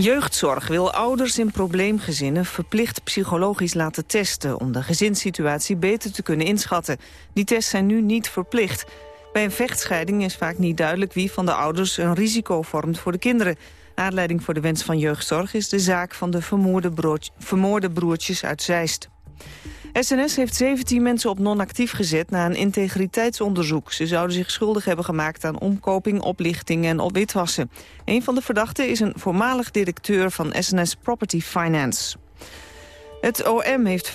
Jeugdzorg wil ouders in probleemgezinnen verplicht psychologisch laten testen... om de gezinssituatie beter te kunnen inschatten. Die tests zijn nu niet verplicht. Bij een vechtscheiding is vaak niet duidelijk wie van de ouders een risico vormt voor de kinderen. Aanleiding voor de wens van jeugdzorg is de zaak van de vermoorde, broertje, vermoorde broertjes uit Zeist. SNS heeft 17 mensen op non-actief gezet na een integriteitsonderzoek. Ze zouden zich schuldig hebben gemaakt aan omkoping, oplichting en opwitwassen. Een van de verdachten is een voormalig directeur van SNS Property Finance. Het OM heeft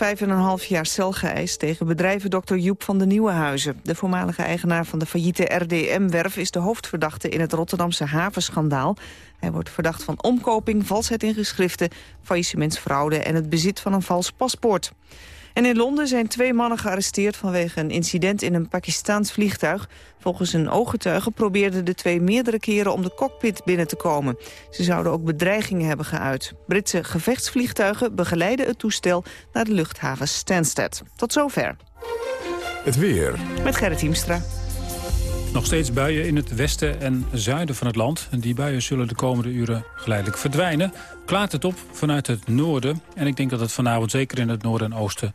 5,5 jaar cel geëist tegen bedrijven Dr. Joep van de Nieuwenhuizen. De voormalige eigenaar van de failliete RDM-werf is de hoofdverdachte in het Rotterdamse havenschandaal. Hij wordt verdacht van omkoping, valsheid in geschriften, faillissementsfraude en het bezit van een vals paspoort. En in Londen zijn twee mannen gearresteerd vanwege een incident in een Pakistaans vliegtuig. Volgens een ooggetuige probeerden de twee meerdere keren om de cockpit binnen te komen. Ze zouden ook bedreigingen hebben geuit. Britse gevechtsvliegtuigen begeleiden het toestel naar de luchthaven Stansted. Tot zover. Het weer. Met Gerrit Hiemstra. Nog steeds buien in het westen en zuiden van het land. Die buien zullen de komende uren geleidelijk verdwijnen. Klaart het op vanuit het noorden. En ik denk dat het vanavond zeker in het noorden en oosten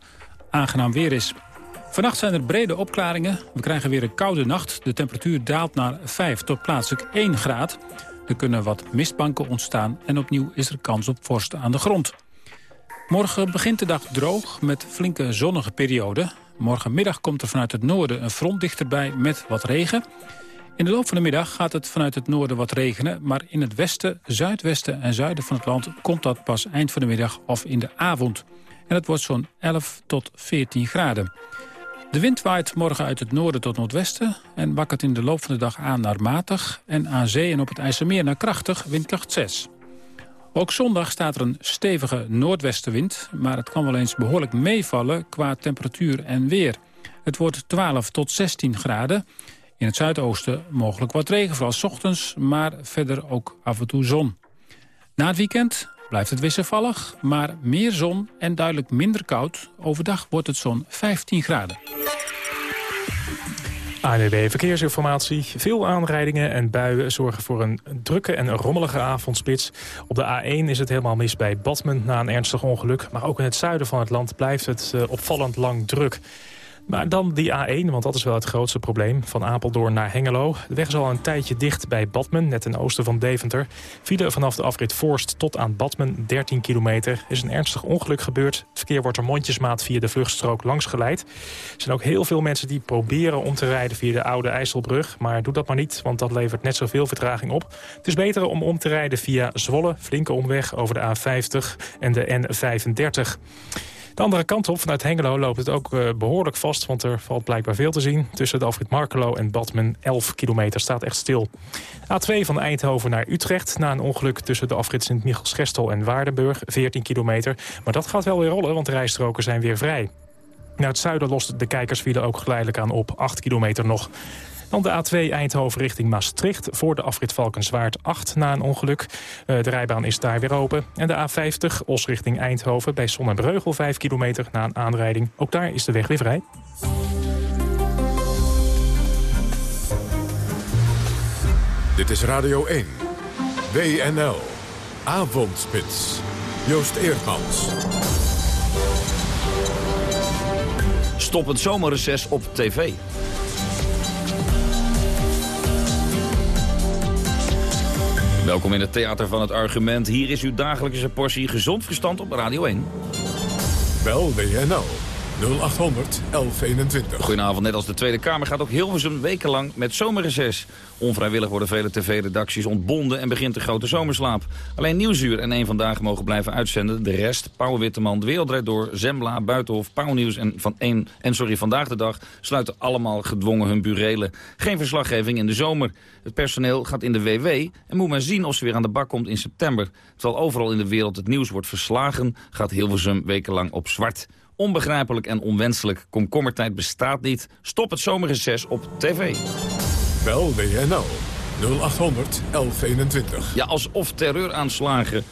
aangenaam weer is. Vannacht zijn er brede opklaringen. We krijgen weer een koude nacht. De temperatuur daalt naar 5 tot plaatselijk 1 graad. Er kunnen wat mistbanken ontstaan en opnieuw is er kans op vorst aan de grond. Morgen begint de dag droog met flinke zonnige perioden. Morgenmiddag komt er vanuit het noorden een front dichterbij met wat regen. In de loop van de middag gaat het vanuit het noorden wat regenen... maar in het westen, zuidwesten en zuiden van het land... komt dat pas eind van de middag of in de avond. En het wordt zo'n 11 tot 14 graden. De wind waait morgen uit het noorden tot noordwesten... en wakkert in de loop van de dag aan naar matig... en aan zee en op het IJsselmeer naar krachtig, windkracht 6. Ook zondag staat er een stevige noordwestenwind... maar het kan wel eens behoorlijk meevallen qua temperatuur en weer. Het wordt 12 tot 16 graden. In het zuidoosten mogelijk wat regen, vooral ochtends... maar verder ook af en toe zon. Na het weekend blijft het wisselvallig, maar meer zon en duidelijk minder koud. Overdag wordt het zo'n 15 graden. ANWB Verkeersinformatie. Veel aanrijdingen en buien zorgen voor een drukke en rommelige avondspits. Op de A1 is het helemaal mis bij Badmen na een ernstig ongeluk. Maar ook in het zuiden van het land blijft het uh, opvallend lang druk. Maar dan die A1, want dat is wel het grootste probleem. Van Apeldoorn naar Hengelo. De weg is al een tijdje dicht bij Badmen, net ten oosten van Deventer. File vanaf de afrit Forst tot aan Badmen, 13 kilometer. Er is een ernstig ongeluk gebeurd. Het verkeer wordt er mondjesmaat via de vluchtstrook langs geleid. Er zijn ook heel veel mensen die proberen om te rijden via de oude IJsselbrug. Maar doe dat maar niet, want dat levert net zoveel vertraging op. Het is beter om om te rijden via Zwolle, flinke omweg over de A50 en de N35. De andere kant op, vanuit Hengelo, loopt het ook uh, behoorlijk vast... want er valt blijkbaar veel te zien. Tussen de Alfred Markelo en Badmen 11 kilometer staat echt stil. A2 van Eindhoven naar Utrecht... na een ongeluk tussen de afrit Sint-Michels-Gestel en Waardenburg, 14 kilometer. Maar dat gaat wel weer rollen, want de rijstroken zijn weer vrij. Naar het zuiden lost de kijkersfile ook geleidelijk aan op, 8 kilometer nog. Dan de A2 Eindhoven richting Maastricht voor de afrit Valkenswaard 8 na een ongeluk. Uh, de rijbaan is daar weer open. En de A50 Os richting Eindhoven bij Sonnenbreugel 5 kilometer na een aanrijding. Ook daar is de weg weer vrij. Dit is Radio 1. WNL. Avondspits. Joost Eerdmans. Stoppend zomerreces op tv. Welkom in het Theater van het Argument. Hier is uw dagelijkse portie gezond verstand op Radio 1. Bel WNL 0800 1121. Goedenavond, net als de Tweede Kamer gaat ook Hilversum wekenlang met zomerreces. Onvrijwillig worden vele tv-redacties ontbonden en begint de grote zomerslaap. Alleen Nieuwsuur en één Vandaag mogen blijven uitzenden. De rest, Pauw Witteman, De Wereld Door, Zembla, Buitenhof, Pauw Nieuws en, van één, en sorry, Vandaag de Dag... sluiten allemaal gedwongen hun burelen. Geen verslaggeving in de zomer. Het personeel gaat in de WW en moet maar zien of ze weer aan de bak komt in september. Terwijl overal in de wereld het nieuws wordt verslagen... gaat Hilversum wekenlang op zwart. Onbegrijpelijk en onwenselijk. Komkommertijd bestaat niet. Stop het zomerreces op tv. Bel WNL 0800 1121. Ja, alsof terreuraanslagen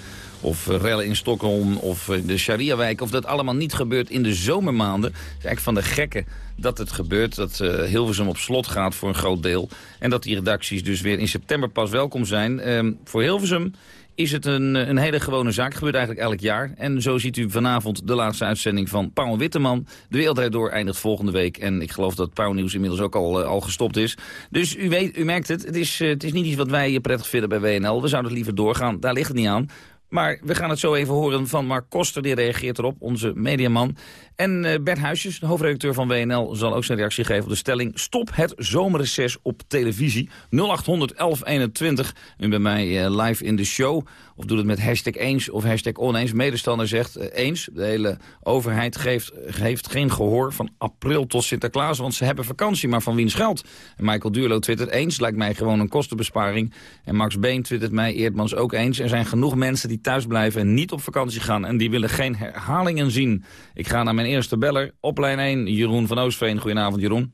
of rellen in Stockholm of de Sharia-wijk... of dat allemaal niet gebeurt in de zomermaanden. Het is eigenlijk van de gekken dat het gebeurt. Dat uh, Hilversum op slot gaat voor een groot deel. En dat die redacties dus weer in september pas welkom zijn. Uh, voor Hilversum is het een, een hele gewone zaak. Gebeurt eigenlijk elk jaar. En zo ziet u vanavond de laatste uitzending van Pauw Witteman. De Wereld Door eindigt volgende week. En ik geloof dat Pauw Nieuws inmiddels ook al, uh, al gestopt is. Dus u, weet, u merkt het, het is, uh, het is niet iets wat wij prettig vinden bij WNL. We zouden het liever doorgaan, daar ligt het niet aan. Maar we gaan het zo even horen van Mark Koster, die reageert erop, onze mediaman. En uh, Bert Huisjes, de hoofdredacteur van WNL, zal ook zijn reactie geven op de stelling... Stop het zomerreces op televisie. 0800 1121. U bij mij uh, live in de show. Of doe het met hashtag eens of hashtag oneens. Medestander zegt uh, eens. De hele overheid geeft, geeft geen gehoor van april tot Sinterklaas... want ze hebben vakantie, maar van wiens geld? En Michael Duurlo twittert eens. Lijkt mij gewoon een kostenbesparing. En Max Been twittert mij Eerdmans ook eens. Er zijn genoeg mensen die thuis blijven en niet op vakantie gaan... en die willen geen herhalingen zien. Ik ga naar mijn eerste beller op lijn 1, Jeroen van Oostveen. Goedenavond, Jeroen.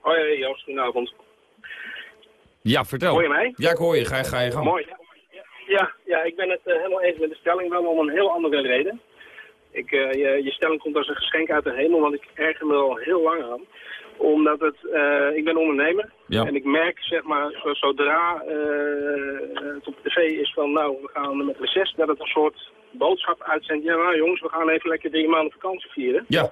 Hoi, Joost, goedenavond. Ja, vertel. Hoor je mij? Ja, ik hoor je. Ga, ga je gang. Mooi. Ja, ja, ik ben het uh, helemaal eens met de stelling, wel om een heel andere reden. Ik, uh, je, je stelling komt als een geschenk uit de hemel, want ik erger me al heel lang aan omdat het, uh, ik ben ondernemer ja. en ik merk zeg maar zo, zodra het op tv is van nou we gaan met reces dat het een soort boodschap uitzendt. Ja nou jongens we gaan even lekker drie maanden vakantie vieren. Ja.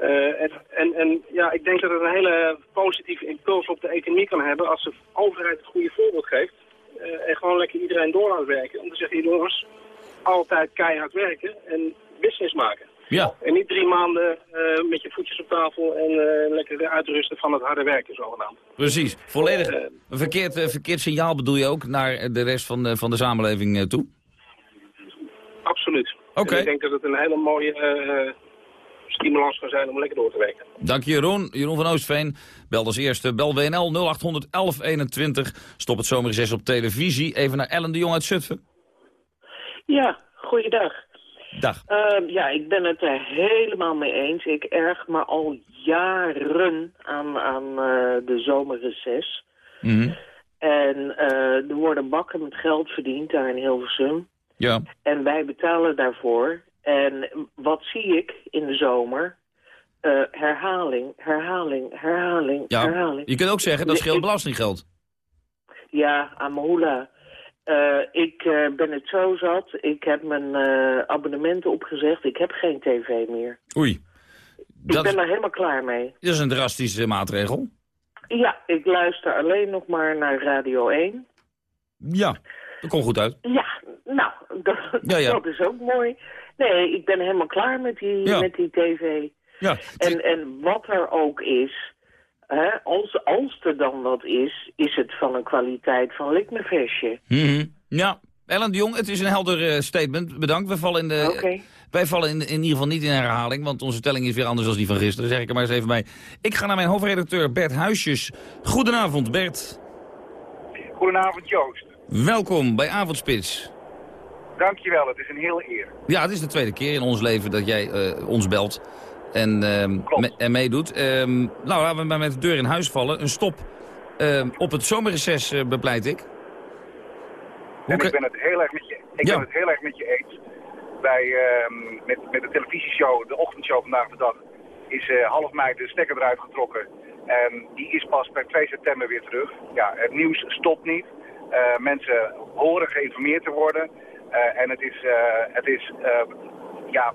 Uh, en, en, en ja ik denk dat het een hele positieve impuls op de economie kan hebben als de overheid het goede voorbeeld geeft. En gewoon lekker iedereen door laat werken. Om te zeggen jongens altijd keihard werken en business maken. Ja. En niet drie maanden uh, met je voetjes op tafel en uh, lekker uitrusten van het harde werken zogenaamd. Precies. Volledig uh, een verkeerd, verkeerd signaal bedoel je ook naar de rest van de, van de samenleving toe? Absoluut. Oké. Okay. Ik denk dat het een hele mooie stimulans kan zijn om lekker door te werken. Dank je Jeroen. Jeroen van Oostveen. Bel als eerste. Bel WNL 0800 1121. Stop het zomerreces op televisie. Even naar Ellen de Jong uit Zutphen. Ja, goeiedag. Dag. Uh, ja, ik ben het er helemaal mee eens. Ik erg me al jaren aan, aan uh, de zomerreces. Mm -hmm. En uh, er worden bakken met geld verdiend daar in Hilversum. Ja. En wij betalen daarvoor. En wat zie ik in de zomer? Uh, herhaling, herhaling, herhaling, ja, herhaling. Je kunt ook zeggen dat scheelt belastinggeld. Ja, Amahula. Uh, ik uh, ben het zo zat. Ik heb mijn abonnementen opgezegd. Ik heb geen tv meer. Oei. Dat ik ben er helemaal klaar mee. Dat is een drastische maatregel. Ja, ik luister alleen nog maar naar Radio 1. Ja, dat komt goed uit. Ja, nou, dat, ja, ja. dat is ook mooi. Nee, ik ben helemaal klaar met die, ja. met die tv. Ja. En, en wat er ook is... Hè, als, als er dan wat is, is het van een kwaliteit van likmefestje. Mm -hmm. Ja, Ellen de Jong, het is een helder uh, statement. Bedankt. We vallen in de, okay. Wij vallen in, in, ieder geval niet in herhaling, want onze stelling is weer anders dan die van gisteren. Zeg ik er maar eens even bij. Ik ga naar mijn hoofdredacteur Bert Huisjes. Goedenavond, Bert. Goedenavond, Joost. Welkom bij Avondspits. Dankjewel, het is een hele eer. Ja, het is de tweede keer in ons leven dat jij uh, ons belt en, uh, me en meedoet. Uh, nou, laten we maar met de deur in huis vallen. Een stop uh, op het zomerreces uh, bepleit ik. En ik ben het heel erg met je, ik ja. ben het heel erg met je eens. Bij, met, met de televisieshow, de ochtendshow vandaag de dag, is uh, half mei de stekker eruit getrokken. En die is pas per 2 september weer terug. Ja, het nieuws stopt niet. Mensen horen geïnformeerd te worden. Uh, en het is, uh, het is ja,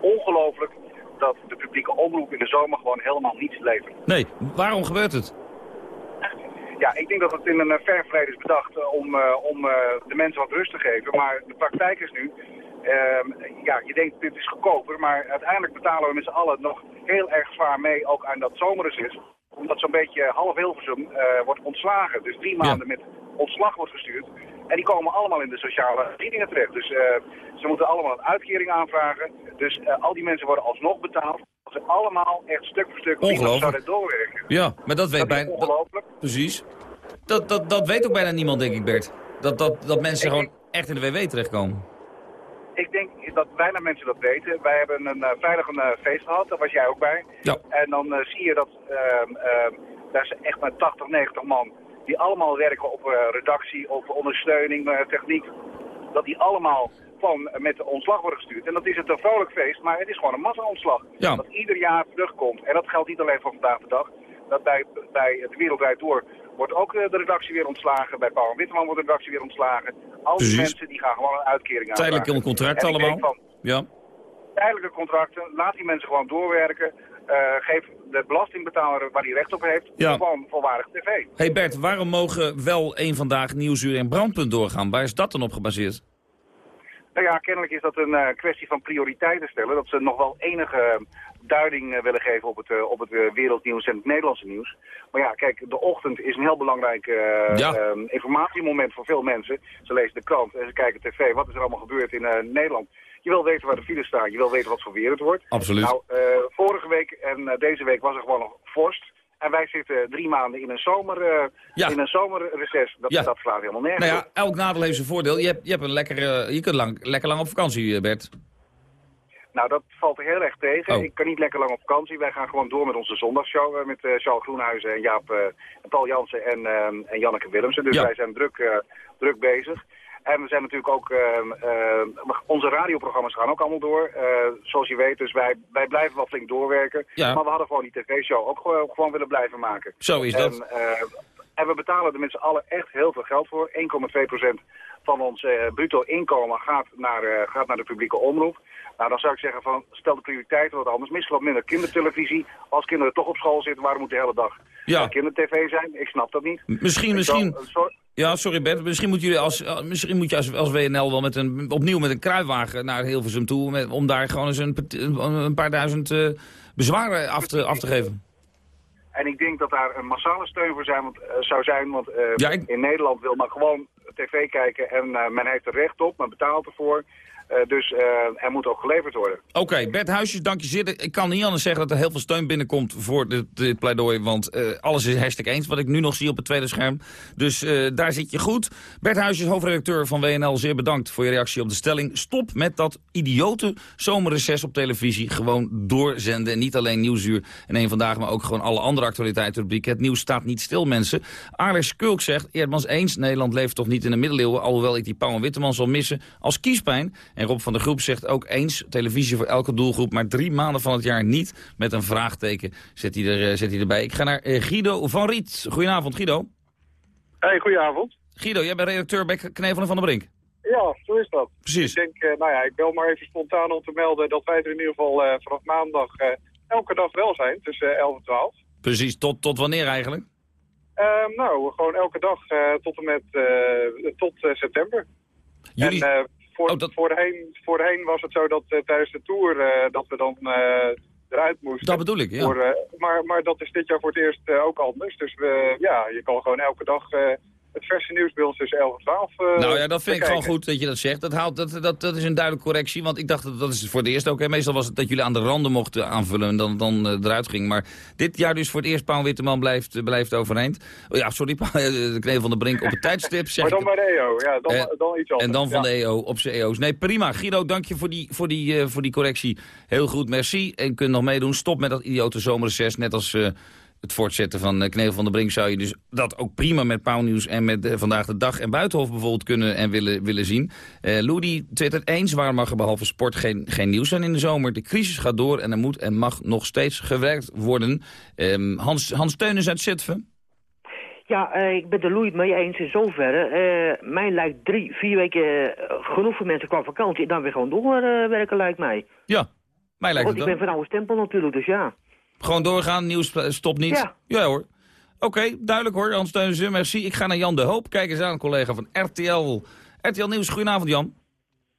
ongelooflijk dat de publieke omroep in de zomer gewoon helemaal niets levert. Nee, waarom gebeurt het? Ja, ik denk dat het in een uh, ver verleden is bedacht uh, om, uh, om de mensen wat rust te geven. Maar de praktijk is nu, ehm, ja, je denkt dit is goedkoper, maar uiteindelijk betalen we met z'n allen nog heel erg zwaar mee, ook aan dat zomerreces. Omdat zo'n beetje half Hilversum wordt ontslagen. Dus drie maanden met ontslag wordt gestuurd. En die komen allemaal in de sociale voorzieningen terecht. Dus ze moeten allemaal een uitkering aanvragen. Dus al die mensen worden alsnog betaald ze allemaal echt stuk voor stuk zouden doorwerken. Ja, maar dat weet dat bijna... ongelooflijk. Precies. Dat, dat, dat weet ook bijna niemand, denk ik, Bert. Dat, dat, dat mensen gewoon echt in de WW terechtkomen. Ik denk dat bijna mensen dat weten. Wij hebben een uh, een uh, feest gehad, daar was jij ook bij. Ja. En dan zie je dat ehm, ehm, daar zijn echt maar 80, 90 man die allemaal werken op redactie, op ondersteuning, techniek. Dat die allemaal van met de ontslag worden gestuurd. En dat is het een vrolijk feest, maar het is gewoon een massa-ontslag. Ja. Dat ieder jaar terugkomt. En dat geldt niet alleen voor vandaag de dag. Dat bij, bij het Wereldwijd Door wordt ook de redactie weer ontslagen. Bij Paul Witteman wordt de redactie weer ontslagen. Al die Precies. mensen die gaan gewoon een uitkering aan. Tijdelijk in een contract allemaal. Van, ja. Tijdelijke contracten, laat die mensen gewoon doorwerken. Uh, geef de belastingbetaler waar hij recht op heeft, Ja. gewoon volwaardig tv. hey Bert, waarom mogen wel één vandaag Nieuwsuur en Brandpunt doorgaan? Waar is dat dan op gebaseerd? Nou ja, kennelijk is dat een uh, kwestie van prioriteiten stellen. Dat ze nog wel enige duiding uh, willen geven op het, op het wereldnieuws en het Nederlandse nieuws. Maar ja, kijk, de ochtend is een heel belangrijk Ja. um, informatiemoment voor veel mensen. Ze lezen de krant en ze kijken tv. Wat is er allemaal gebeurd in Nederland? Je wil weten waar de files staan. Je wil weten wat voor weer het wordt. Absoluut. Nou, vorige week en deze week was er gewoon nog vorst. En wij zitten drie maanden in een, zomer, uh, Ja. in een zomerreces. Dat, Ja. dat slaat helemaal nergens Nou ja, elk nadeel heeft zijn voordeel. Je, hebt, je, hebt een lekkere, je kunt lang, lekker lang op vakantie, eh, Bert. Nou, dat valt er heel erg tegen. Oh. Ik kan niet lekker lang op vakantie. Wij gaan gewoon door met onze zondagshow eh, met eh Charles Groenhuizen en Jaap eh, en Paul Jansen en, en Janneke Willemsen. Dus wij zijn druk, eh, druk bezig. En we zijn natuurlijk ook, ehm, ehm, onze radioprogramma's gaan ook allemaal door. eh, zoals je weet, dus wij, wij blijven wel flink doorwerken. Ja. Maar we hadden gewoon die tv-show ook gewoon, gewoon willen blijven maken. Zo is dat. En, eh, en we betalen er met z'n allen echt heel veel geld voor. 1,2% van ons eh, bruto inkomen gaat naar, gaat naar de publieke omroep. Nou, dan zou ik zeggen van, stel de prioriteiten wat anders. Misschien wat minder kindertelevisie. Als kinderen toch op school zitten, waarom moet de hele dag Ja. kindertv zijn? Ik snap dat niet. Misschien, misschien... Ja, sorry Bert. Misschien moet, jullie als, eh, misschien moet je als, als WNL wel met een, opnieuw met een kruiwagen naar Hilversum toe... Met, om daar gewoon eens een, een, paar duizend eh, bezwaren af te, af te geven. En ik denk dat daar een massale steun voor zijn, want, eh, zou zijn. Want Ja, ik- in Nederland wil men gewoon tv kijken en men heeft er recht op. Men betaalt ervoor. Eh, dus eh, er moet ook geleverd worden. Oké, Bert Huisjes, dank je zeer. Ik kan niet anders zeggen dat er heel veel steun binnenkomt voor dit, pleidooi. Want eh, alles is hashtag eens, wat ik nu nog zie op het tweede scherm. Dus daar zit je goed. Bert Huisjes, hoofdredacteur van WNL, zeer bedankt voor je reactie op de stelling. Stop met dat idiote zomerreces op televisie. Gewoon doorzenden. En niet alleen Nieuwsuur en één vandaag, maar ook gewoon alle andere actualiteitenrubrieken. Het nieuws staat niet stil, mensen. Alex Kulk zegt, Eerdmans eens, Nederland leeft toch niet in de middeleeuwen. Alhoewel ik die Pauw en Witteman zal missen als kiespijn. Rob van der Groep zegt ook eens, televisie voor elke doelgroep. Maar drie maanden van het jaar niet. Met een vraagteken zet hij, er, eh, zet hij erbij. Ik ga naar eh, Guido van Riet. Goedenavond, Guido. Hey, goedenavond. Guido, jij bent redacteur bij Knevelen van der Brink. Ja, zo is dat. Precies. Ik denk, eh, nou ja, ik bel maar even spontaan om te melden dat wij er in ieder geval vanaf maandag elke dag wel zijn, tussen 11 en 12. Precies, tot, tot wanneer eigenlijk? Ehm, nou, gewoon elke dag tot en met tot september. Jullie... En eh, voor, voorheen, voorheen was het zo dat eh, tijdens de tour eh, dat we dan eh, eruit moesten. Dat bedoel ik, ja. Voor, maar, maar dat is dit jaar voor het eerst ook anders. Dus we, ja, je kan gewoon elke dag het verse nieuws bij ons tussen 11 en 12 eh, Nou ja, dat vind ik gewoon goed dat je dat zegt. Dat, haalt, dat, dat, dat is een duidelijke correctie, want ik dacht dat dat is voor het eerst ook. Hè. Meestal was het dat jullie aan de randen mochten aanvullen en dan, dan eh, eruit ging. Maar dit jaar dus voor het eerst Paul Witteman blijft, eh, blijft overeind. Oh ja, sorry, Paul, de Knevel van de Brink op het tijdstip. Zeg Maar dan bij de EO, ja, dan, dan iets anders. En dan van ja. de EO op zijn EO's. Nee, prima. Guido, dank je voor die, voor die, voor die correctie. Heel goed, merci. En je kunt nog meedoen. Stop met dat idiote zomerreces. Net als het voortzetten van uh, Knevel van der Brink... zou je dus dat ook prima met Pauwnieuws en met eh, Vandaag de Dag... en Buitenhof bijvoorbeeld kunnen en willen, willen zien. Eh Ludi twittert eens, waarom mag er behalve sport geen, geen nieuws zijn in de zomer? De crisis gaat door en er moet en mag nog steeds gewerkt worden. Ehm, Hans, Hans Teunis uit Zutphen. Ja, eh, ik ben de Louis het mee eens in zoverre. Eh mij lijkt drie, vier weken eh, genoeg voor mensen qua vakantie. En dan weer gewoon doorwerken lijkt mij. Ja, mij lijkt Want het ik ben van oude stempel natuurlijk, dus ja. Gewoon doorgaan, nieuws eh, stopt niet. Ja. ja hoor. Oké, duidelijk hoor, Jan Steunzen, merci. Ik ga naar Jan de Hoop, kijk eens aan, collega van RTL. RTL Nieuws, goedenavond Jan.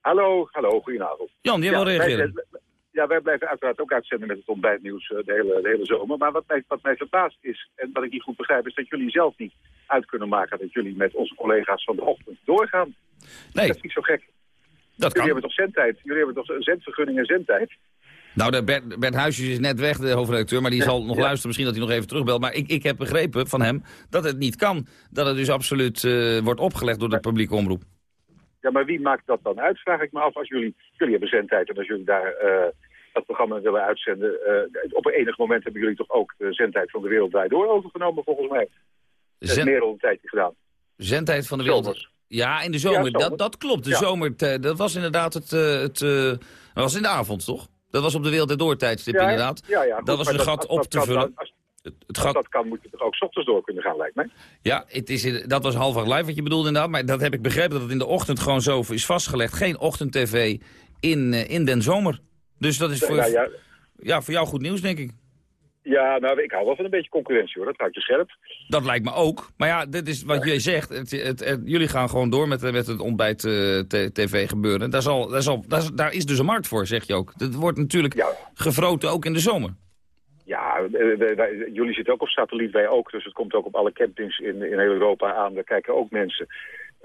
Hallo, hallo, goedenavond. Jan, die wil reageren. Wij, ja, wij blijven uiteraard ook uitzenden met het ontbijtnieuws uh, de, hele, de hele zomer. Maar wat mij, wat mij verbaast is, en wat ik niet goed begrijp, is dat jullie zelf niet uit kunnen maken dat jullie met onze collega's van de ochtend doorgaan. Nee. Dat is niet zo gek. Dat jullie hebben toch zendtijd? Jullie hebben toch een zendvergunning en zendtijd? Nou, de Bert, Bert Huisjes is net weg, de hoofdredacteur, maar die zal nog luisteren. Misschien dat hij nog even terugbelt. Maar ik, ik heb begrepen van hem dat het niet kan. Dat het dus absoluut uh, wordt opgelegd door de publieke omroep. Ja, maar wie maakt dat dan uit, vraag ik me af. Als jullie, jullie hebben zendtijd en als jullie daar uh, dat programma willen uitzenden... Uh, op een enig moment hebben jullie toch ook de zendtijd van de Wereld Door overgenomen, volgens mij. Dat is meer dan een tijdje gedaan. Zendtijd van de Wereld... Zomers. Ja, in de zomer. Ja, dat, dat klopt. De ja. zomer, dat was inderdaad het... het dat was in de avond, toch? Dat was op de Wereld Door tijdstip, ja, inderdaad. Ja, ja, goed, dat was een gat op te vullen. Als, het, het gat... dat kan, moet je toch ook 's ochtends door kunnen gaan, lijkt mij? Ja, het is, dat was half acht live wat je bedoelde inderdaad. Maar dat heb ik begrepen dat het in de ochtend gewoon zo is vastgelegd. Geen ochtend-tv in, in den zomer. Dus dat is voor, ja, ja. ja, voor jou goed nieuws, denk ik. Ja, nou, ik hou wel van een beetje concurrentie, hoor. Dat houdt je scherp. Dat lijkt me ook. Maar ja, dit is wat jij zegt. Het, het, het, jullie gaan gewoon door met, met het ontbijt uh, tv gebeuren. Daar, zal, daar, zal, daar, daar, is dus een markt voor, zeg je ook. Dat wordt natuurlijk ja. gevroten ook in de zomer. Ja, wij, wij, jullie zitten ook op satelliet, wij ook. Dus het komt ook op alle campings in, in heel Europa aan. Daar kijken ook mensen.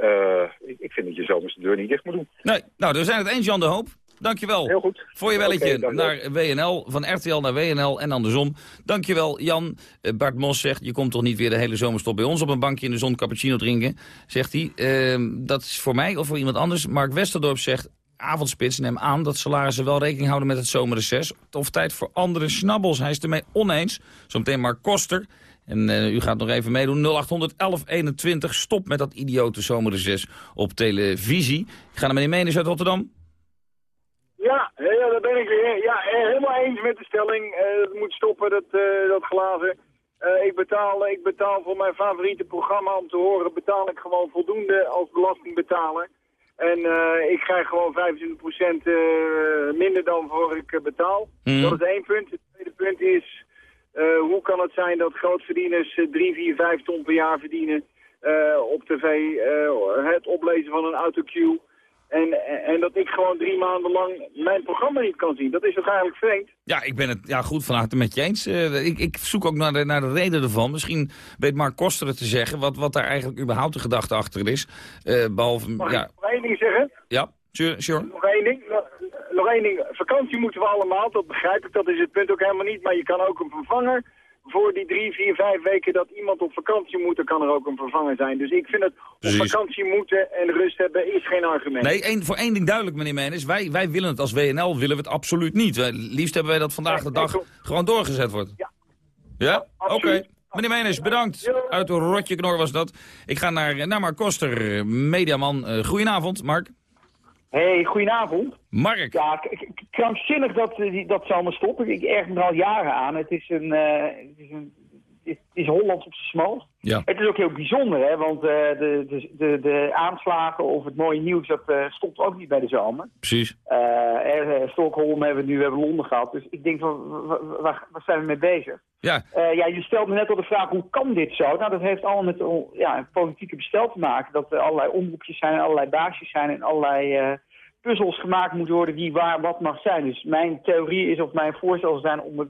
Uh, ik, ik, vind dat je zomers de deur niet dicht moet doen. Nee, nou, we zijn het eens, Jan de Hoop. Dankjewel. Heel goed. Voor je welletje okay, naar WNL, van RTL naar WNL en andersom. Dankjewel, Jan. Bart Mos zegt, je komt toch niet weer de hele zomerstop bij ons op een bankje in de zon cappuccino drinken, zegt hij. Uh, dat is voor mij of voor iemand anders. Mark Westerdorp zegt, avondspits, neem aan dat salarissen wel rekening houden met het zomerreces. Of tijd voor andere snabbels. Hij is ermee oneens. Zometeen Mark Koster. En uh, u gaat nog even meedoen. 0800 1121. Stop met dat idiote zomerreces op televisie. Ik ga naar meneer Menes uit Rotterdam. Ja, ja, daar ben ik weer. Ja, helemaal eens met de stelling. Uh, het moet stoppen, dat, uh, dat glazen. Uh, ik, betaal, ik betaal voor mijn favoriete programma om te horen, betaal ik gewoon voldoende als belastingbetaler. En ik krijg gewoon 25% minder dan voor ik betaal. Mm. Dat is één punt. Het tweede punt is, hoe kan het zijn dat grootverdieners 3, 4, 5 ton per jaar verdienen op tv, het oplezen van een autocue... En, en dat ik gewoon drie maanden lang mijn programma niet kan zien. Dat is toch eigenlijk vreemd? Ja, ik ben het ja, goed van harte met je eens. Uh, ik, ik zoek ook naar de, naar de reden ervan. Misschien weet Mark Koster te zeggen wat, wat daar eigenlijk überhaupt de gedachte achter is. Uh, behalve, Mag ja. ik nog één ding zeggen? Ja, sure. sure. Nog één ding. Nog één ding. Vakantie moeten we allemaal, dat begrijp ik. Dat is het punt ook helemaal niet. Maar je kan ook een vervanger voor die drie, vier, vijf weken dat iemand op vakantie moet, dan kan er ook een vervanger zijn. Dus ik vind het Precies. op vakantie moeten en rust hebben is geen argument. Nee, één, voor één ding duidelijk, meneer Menes. Wij, wij willen het als WNL, willen we het absoluut niet. Wij, liefst hebben wij dat vandaag de dag gewoon doorgezet wordt. Ja. Ja? Oké. Okay. Meneer Menes, bedankt. Uit Rotje Knor was dat. Ik ga naar, naar Mark Koster, mediaman. Uh, goedenavond, Mark. Hey, goedenavond. Mark. Ja, krankzinnig dat, dat ze allemaal stoppen. Ik erg me er al jaren aan. Het is een, uh, het is een het is Hollands op zijn smal. Ja. Het is ook heel bijzonder, hè, want uh, de, de, de, de, aanslagen of het mooie nieuws, dat uh, stopt ook niet bij de zomer. Precies. Uh, Stockholm hebben we nu, we hebben Londen gehad. Dus ik denk, van, waar, waar zijn we mee bezig? Ja. ja, je stelt me net al de vraag, hoe kan dit zo? Nou, dat heeft allemaal met ja, een politieke bestel te maken. Dat er allerlei omroepjes zijn, allerlei baasjes zijn en allerlei puzzels gemaakt moeten worden wie waar wat mag zijn. Dus mijn theorie is of mijn voorstel zijn om het,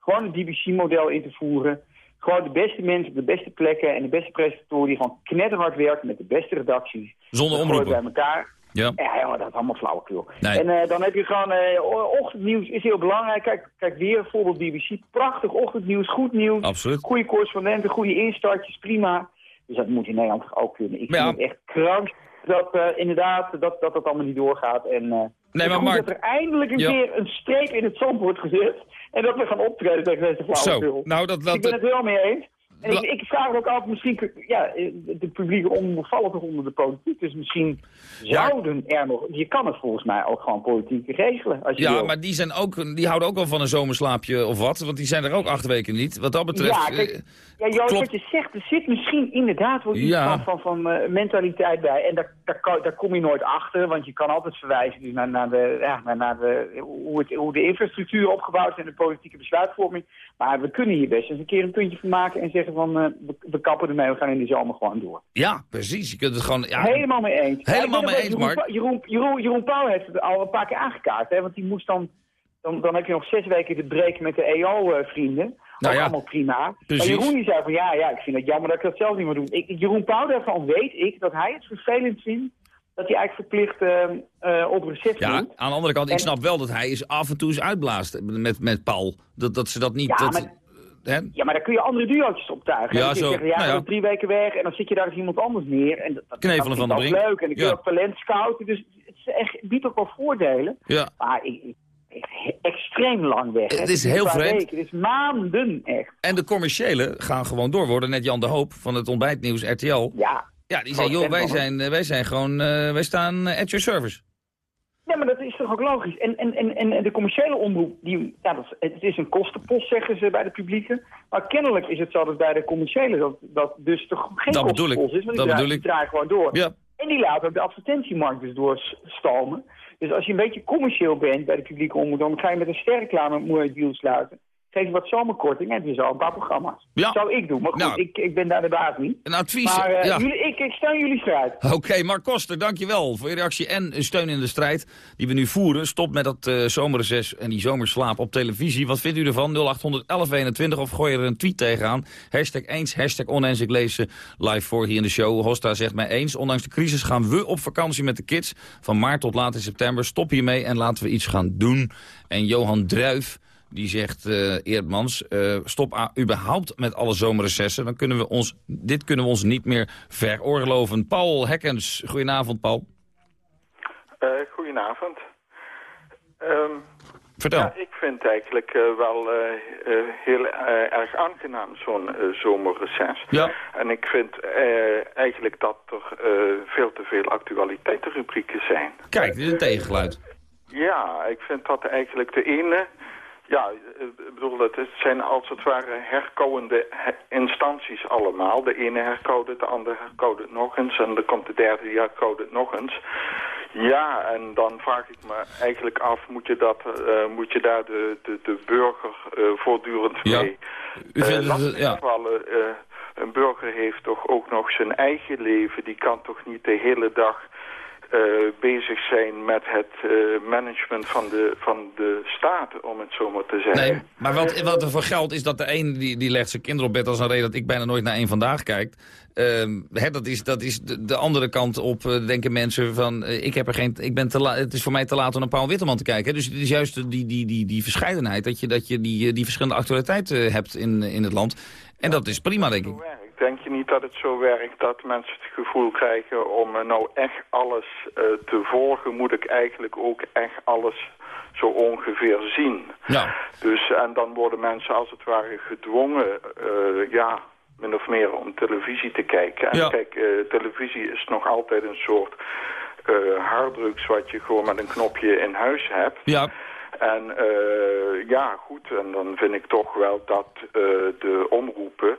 gewoon het DBC-model in te voeren. Gewoon de beste mensen op de beste plekken en de beste presentatoren die gewoon knetterhard werken met de beste redacties. Zonder omroepen. bij elkaar. Ja. Ja, dat is allemaal flauwekul. Nee. En uh, dan heb je gewoon, uh, ochtendnieuws is heel belangrijk. Kijk, kijk weer een voorbeeld BBC. Prachtig ochtendnieuws, goed nieuws. Absoluut. Goede correspondenten, goede instartjes, prima. Dus dat moet in Nederland ook kunnen. Ik ja. vind het echt krank dat uh, inderdaad dat, dat dat allemaal niet doorgaat. En nee, maar Mark, dat er eindelijk een ja. keer een streep in het zand wordt gezet. En dat we gaan optreden tegen deze flauwekul. Zo, nou dat... dat ik ben het wel mee eens. En ik, ik, vraag me ook af, misschien, ja, de publieke omroep toch onder de politiek. Dus misschien zouden er nog, je kan het volgens mij ook gewoon politiek regelen. Als je ja, wil. maar die, zijn ook, die houden ook wel van een zomerslaapje of wat. Want die zijn er ook acht weken niet. Wat dat betreft... Ja, kijk, eh, ja Joost, wat je zegt, er zit misschien inderdaad wel iets Ja. van, van, van eh, mentaliteit bij. En daar, daar kom je nooit achter, want je kan altijd verwijzen dus naar, naar, de, ja, naar, naar de, hoe, het, hoe de infrastructuur opgebouwd is en de politieke besluitvorming. Maar we kunnen hier best eens een keer een puntje van maken en zeggen van eh, we, kappen ermee, we gaan in de zomer gewoon door. Ja, precies. Je kunt het gewoon... Ja, Helemaal mee eens. Helemaal Ja, mee eens, Mark. Jeroen, Jeroen, Jeroen, Pauw heeft het al een paar keer aangekaart. Hè, want die moest dan, dan... Dan heb je nog zes weken te breken met de EO-vrienden. Nou ook ja, allemaal prima. precies. Maar Jeroen die zei van ja, ja, ik vind het jammer dat ik dat zelf niet meer doe. Ik, Jeroen Pauw daarvan weet ik dat hij het vervelend vindt dat hij eigenlijk verplicht eh, eh, op recept Ja, moet. aan de andere kant, ik En- snap wel dat hij is af en toe eens uitblaast met, met Paul. Dat, dat ze dat niet... Ja, dat, maar- hè? Ja, maar daar kun je andere duo's optuigen. Ja, dan kun je zo. zeggen, ja, Nou ja. drie weken weg en dan zit je daar eens iemand anders neer. En dat, dat, Knevelen dat van de leuk. En dan kun je Ja. ook talent scouten. Dus het is echt, het biedt ook wel voordelen. Ja. Maar ik, extreem lang weg. hè. Het is heel vreemd. weken, Het is maanden echt. En de commerciële gaan gewoon door worden. Net Jan de Hoop van het ontbijtnieuws RTL. Ja. Ja, die zei, joh, wij zijn, eh, wij zijn gewoon, eh, wij staan eh, at your service. Ja, maar dat is toch ook logisch. En, en, en, en de commerciële omroep, die, ja, dat, is- het is een kostenpost, zeggen ze bij de publieke. Maar kennelijk is het zo dat bij de commerciële dat, dat dus toch geen Dat kostenpost is. Want Dat die, draaien, draaien gewoon door. Ja. En die laten ook de advertentiemarkt dus doorstomen. Dus als je een beetje commercieel bent bij de publieke omroep, dan ga je met een sterreclame mooie deal sluiten. Geef wat zomerkorting en je zo een paar programma's. Ja. Dat zou ik doen. Maar goed, Nou. ik, ik ben daar de baas niet. Een advies, Maar eh, ja. jullie, ik, ik steun jullie strijd. Oké, Mark Koster, dankjewel voor je reactie en steun in de strijd die we nu voeren. Stop met dat eh zomerreces en die zomerslaap op televisie. Wat vindt u ervan? 0800 1121 of gooi er een tweet tegenaan. Hashtag eens, hashtag oneens. Ik lees ze live voor hier in de show. Hosta zegt mij eens. Ondanks de crisis gaan we op vakantie met de kids. Van maart tot laat in september. Stop hiermee en laten we iets gaan doen. En Johan Druif... Die zegt, eh Eerdmans, eh, stop überhaupt met alle zomerrecessen. Dan kunnen we ons, dit kunnen we ons niet meer veroorloven. Paul Hekkens, goedenavond Paul. Eh, goedenavond. Ehm, Vertel. Ja, ik vind eigenlijk wel heel erg aangenaam zo'n zomerreces. Ja. En ik vind eigenlijk dat er veel te veel actualiteitenrubrieken zijn. Kijk, dit is een tegengeluid. Ja, ik vind dat eigenlijk de ene... Ja, eh, ik bedoel, het zijn als het ware herkouwende he- instanties allemaal. De ene herkoudt het, de andere herkoudt het nog eens. En dan komt de derde, die herkoudt het nog eens. Ja, en dan vraag ik me eigenlijk af, moet je, dat, eh, moet je daar de, de, de burger eh, voortdurend Ja. mee U eh, vindt ja. vallen? Een burger heeft toch ook nog zijn eigen leven. Die kan toch niet de hele dag eh, bezig zijn met het eh, management van de, van de staat, om het zo maar te zeggen. Nee, maar wat, wat er voor geldt is dat de een die, die legt zijn kinderen op bed als een reden dat ik bijna nooit naar één vandaag kijk. Ehm, hè, dat is, dat is de, de andere kant op, eh, denken mensen van, ik heb er geen, ik ben te la- het is voor mij te laat om naar Paul Witteman te kijken. hè. Dus het is juist die, die, die, die verscheidenheid, dat je, dat je die, die verschillende actualiteiten hebt in, in het land. En dat is prima, denk ik. Denk je niet dat het zo werkt dat mensen het gevoel krijgen om eh, nou echt alles eh, te volgen, moet ik eigenlijk ook echt alles zo ongeveer zien. Ja. Dus, en dan worden mensen als het ware gedwongen, eh, ja, min of meer om televisie te kijken. En Ja. kijk, televisie is nog altijd een soort harddrugs wat je gewoon met een knopje in huis hebt. Ja. En ja, goed, en dan vind ik toch wel dat de omroepen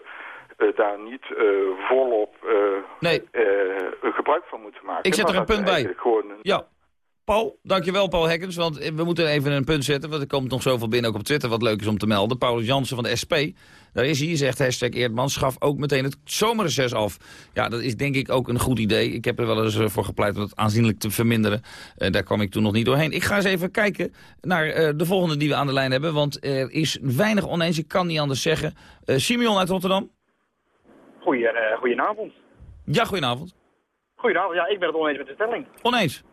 daar niet eh, volop eh, Nee. eh, gebruik van moeten maken. Ik zet er een punt bij. eigenlijk Gewoon een- Ja. Paul, dankjewel Paul Hekkens, want eh, we moeten even een punt zetten, want er komt nog zoveel binnen ook op Twitter wat leuk is om te melden. Paulus Jansen van de SP, daar is hij, zegt hashtag Eerdman, schaf ook meteen het zomerreces af. Ja, dat is denk ik ook een goed idee. Ik heb er wel eens eh, voor gepleit om dat aanzienlijk te verminderen. Eh, daar kwam ik toen nog niet doorheen. Ik ga eens even kijken naar eh, de volgende die we aan de lijn hebben, want er is weinig oneens, ik kan niet anders zeggen. Eh Simeon uit Rotterdam. Goeie, eh, goedenavond. Ja, goedenavond. Goedenavond, ja, ik ben het oneens met de stelling. Oneens.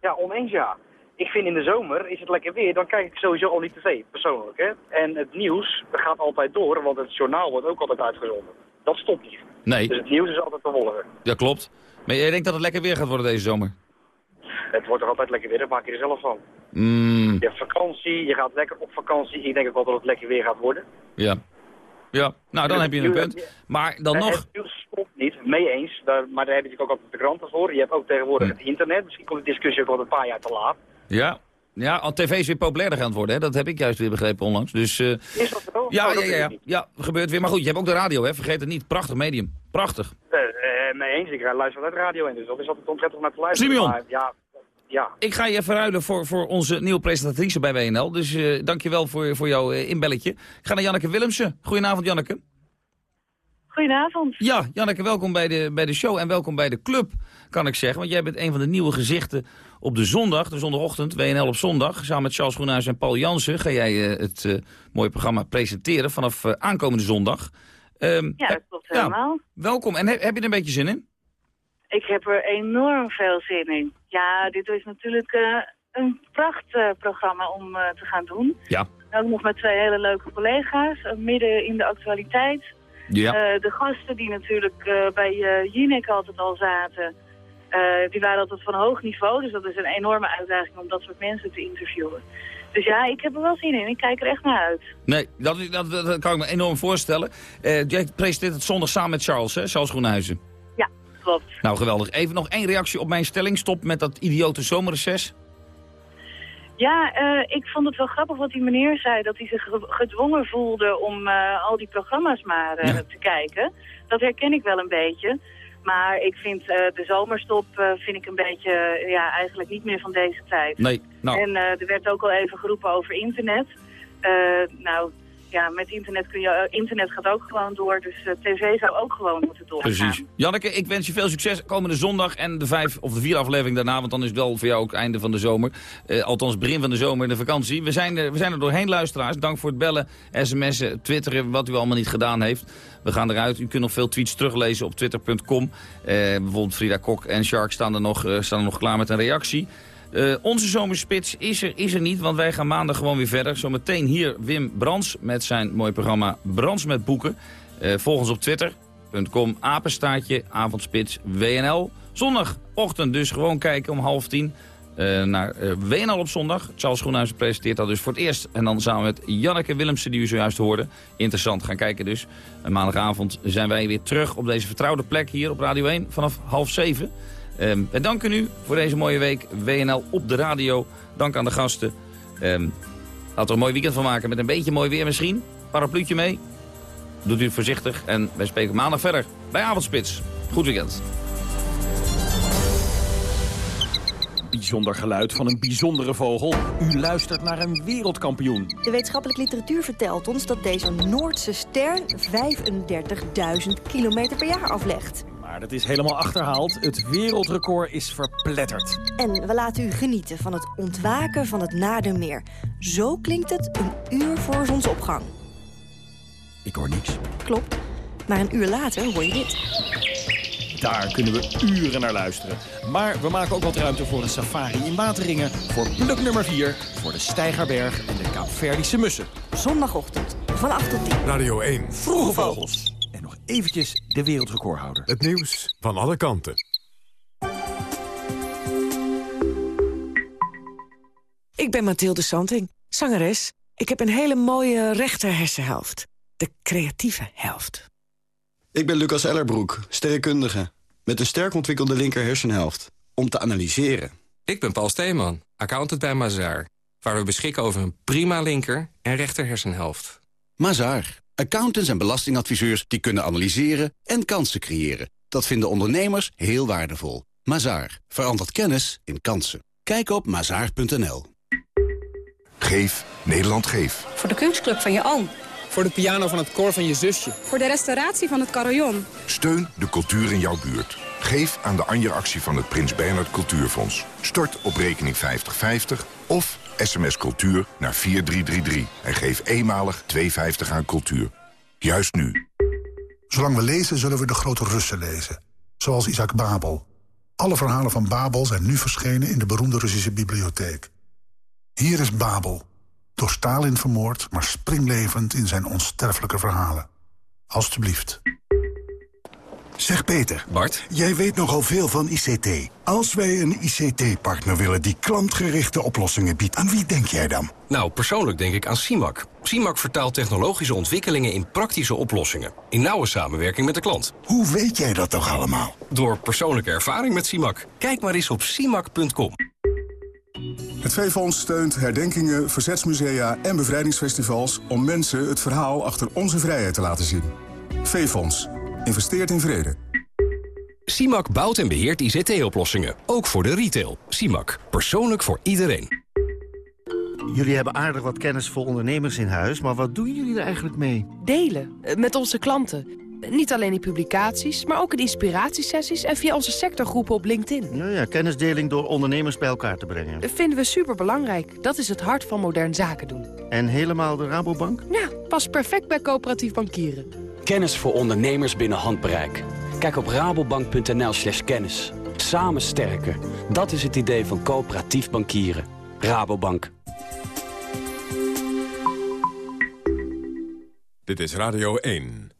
Ja, oneens ja. Ik vind in de zomer, is het lekker weer, dan kijk ik sowieso al niet tv, persoonlijk. Hè? En het nieuws gaat altijd door, want het journaal wordt ook altijd uitgezonden. Dat stopt niet. Nee, Dus het nieuws is altijd te volgen. dat klopt. Maar jij denkt dat het lekker weer gaat worden deze zomer? Het wordt er altijd lekker weer, daar maak je er zelf van. Mm, Je hebt vakantie, je gaat lekker op vakantie. Ik denk ook wel dat het lekker weer gaat worden. ja. Ja, nou dan heb je een punt. Maar dan nog... Het niet, mee eens. Daar, maar daar heb je natuurlijk ook altijd de kranten voor. Je hebt ook tegenwoordig Hm. het internet. Misschien komt de discussie ook wel een paar jaar te laat. Ja, ja al tv is weer populairder gaan worden. Hè? Dat heb ik juist weer begrepen onlangs. Dus, eh, Is dat zo? ja, Oh, ja, dat ja, ja, ja, gebeurt weer. Maar goed, je hebt ook de radio, hè? vergeet het niet. Prachtig medium. Prachtig. Eh, mee eens, ik luister altijd radio in, dus dat is altijd ontzettend om naar te luisteren. Simeon. Ja, ja. Ik ga je even ruilen voor, voor onze nieuwe presentatrice bij WNL. Dus eh dankjewel voor, voor jouw eh, inbelletje. Ik ga naar Janneke Willemsen. Goedenavond, Janneke. Goedenavond. Ja, Janneke, welkom bij de, bij de show en welkom bij de club, kan ik zeggen. Want jij bent een van de nieuwe gezichten op de zondag, de zondagochtend, WNL op zondag. Samen met Charles Groenhuis en Paul Jansen ga jij uh, het uh, mooie programma presenteren vanaf uh, aankomende zondag. Um, ja, dat klopt helemaal. welkom. En heb, heb je er een beetje zin in? Ik heb er enorm veel zin in. Ja, dit is natuurlijk een prachtprogramma om te gaan doen. Ja. Ook nog met twee hele leuke collega's, midden in de actualiteit. Ja. De gasten die natuurlijk bij Jinek altijd al zaten, die waren altijd van hoog niveau. Dus dat is een enorme uitdaging om dat soort mensen te interviewen. Dus ja, ik heb er wel zin in. Ik kijk er echt naar uit. Nee, dat, dat, dat kan ik me enorm voorstellen. jij presenteert het zondag samen met Charles, hè? Charles Groenhuizen. Klopt. Nou, geweldig. Even nog één reactie op mijn stelling. Stop met dat idiote zomerreces. Ja, uh, ik vond het wel grappig wat die meneer zei, dat hij zich gedwongen voelde om uh, al die programma's maar uh, ja. te kijken. Dat herken ik wel een beetje. Maar ik vind de zomerstop vind ik een beetje, ja, eigenlijk niet meer van deze tijd. Nee, nou. En er werd ook al even geroepen over internet. nou, ja, met internet, kun je, internet gaat ook gewoon door, dus uh, tv zou ook gewoon moeten doorgaan. Precies. Janneke, ik wens je veel succes komende zondag en de vijf of de vier aflevering daarna, want dan is het wel voor jou ook einde van de zomer. Uh, althans, begin van de zomer de vakantie. We zijn, er, we zijn er doorheen, luisteraars. Dank voor het bellen, sms'en, twitteren, wat u allemaal niet gedaan heeft. We gaan eruit. U kunt nog veel tweets teruglezen op twitter.com. Bijvoorbeeld Frida Kok en Shark staan er nog, staan er nog klaar met een reactie. Uh, onze zomerspits is er, is er niet, want wij gaan maandag gewoon weer verder. Zometeen hier Wim Brands met zijn mooie programma Brands met Boeken. Uh, volg ons op twitter.com, apenstaartje, avondspits, WNL. Zondagochtend dus gewoon kijken om half tien uh, naar WNL op zondag. Charles Groenhuizen presenteert dat dus voor het eerst. En dan samen met Janneke Willemsen, die u zojuist hoorde. Interessant, gaan kijken dus. En maandagavond zijn wij weer terug op deze vertrouwde plek hier op Radio 1 vanaf half zeven. Um, we danken u voor deze mooie week. WNL op de radio. Dank aan de gasten. Um, laten we er een mooi weekend van maken met een beetje mooi weer misschien. Parapluutje mee. Doet u het voorzichtig. En wij spreken maandag verder bij Avondspits. Goed weekend. Bijzonder geluid van een bijzondere vogel. U luistert naar een wereldkampioen. De wetenschappelijke literatuur vertelt ons dat deze Noordse ster 35.000 kilometer per jaar aflegt. Maar dat is helemaal achterhaald. Het wereldrecord is verpletterd. En we laten u genieten van het ontwaken van het Nadermeer. Zo klinkt het een uur voor zonsopgang. Ik hoor niks. Klopt. Maar een uur later hoor je dit. Daar kunnen we uren naar luisteren. Maar we maken ook wat ruimte voor een safari in Wateringen... voor pluk nummer 4, voor de Steigerberg en de Kaapverdische mussen. Zondagochtend, van 8 tot 10. Radio 1. Vroege vogels. Eventjes de wereldrecordhouder. Het nieuws van alle kanten. Ik ben Mathilde Santing, zangeres. Ik heb een hele mooie rechter hersenhelft. De creatieve helft. Ik ben Lucas Ellerbroek, sterrenkundige. Met een sterk ontwikkelde linker hersenhelft. Om te analyseren. Ik ben Paul Steeman, accountant bij Mazaar. Waar we beschikken over een prima linker en rechter hersenhelft. Mazaar. Accountants en belastingadviseurs die kunnen analyseren en kansen creëren. Dat vinden ondernemers heel waardevol. Mazaar. Verandert kennis in kansen. Kijk op mazaar.nl. Geef. Nederland geef. Voor de kunstclub van je oom. Voor de piano van het koor van je zusje. Voor de restauratie van het carillon. Steun de cultuur in jouw buurt. Geef aan de Anja-actie van het Prins Bernhard Cultuurfonds. Stort op rekening 5050 of sms cultuur naar 4333. En geef eenmalig 2,50 aan cultuur. Juist nu. Zolang we lezen, zullen we de grote Russen lezen. Zoals Isaac Babel. Alle verhalen van Babel zijn nu verschenen in de beroemde Russische bibliotheek. Hier is Babel. Door Stalin vermoord, maar springlevend in zijn onsterfelijke verhalen. Alsjeblieft. Zeg Peter. Bart? Jij weet nogal veel van ICT. Als wij een ICT-partner willen die klantgerichte oplossingen biedt, aan wie denk jij dan? Nou, persoonlijk denk ik aan CIMAC. CIMAC vertaalt technologische ontwikkelingen in praktische oplossingen. In nauwe samenwerking met de klant. Hoe weet jij dat toch allemaal? Door persoonlijke ervaring met CIMAC. Kijk maar eens op CIMAC.com. Het V-Fonds steunt herdenkingen, verzetsmusea en bevrijdingsfestivals... om mensen het verhaal achter onze vrijheid te laten zien. V-Fonds. Investeert in vrede. CIMAC bouwt en beheert ICT-oplossingen. Ook voor de retail. CIMAC. Persoonlijk voor iedereen. Jullie hebben aardig wat kennis voor ondernemers in huis... maar wat doen jullie er eigenlijk mee? Delen. Met onze klanten. Niet alleen in publicaties, maar ook in inspiratiesessies... en via onze sectorgroepen op LinkedIn. Ja, ja, kennisdeling door ondernemers bij elkaar te brengen. Dat vinden we superbelangrijk. Dat is het hart van modern zaken doen. En helemaal de Rabobank? Ja, past perfect bij coöperatief bankieren. Kennis voor ondernemers binnen handbereik. Kijk op rabobank.nl slash kennis. Samen sterker. Dat is het idee van coöperatief bankieren. Rabobank. Dit is Radio 1.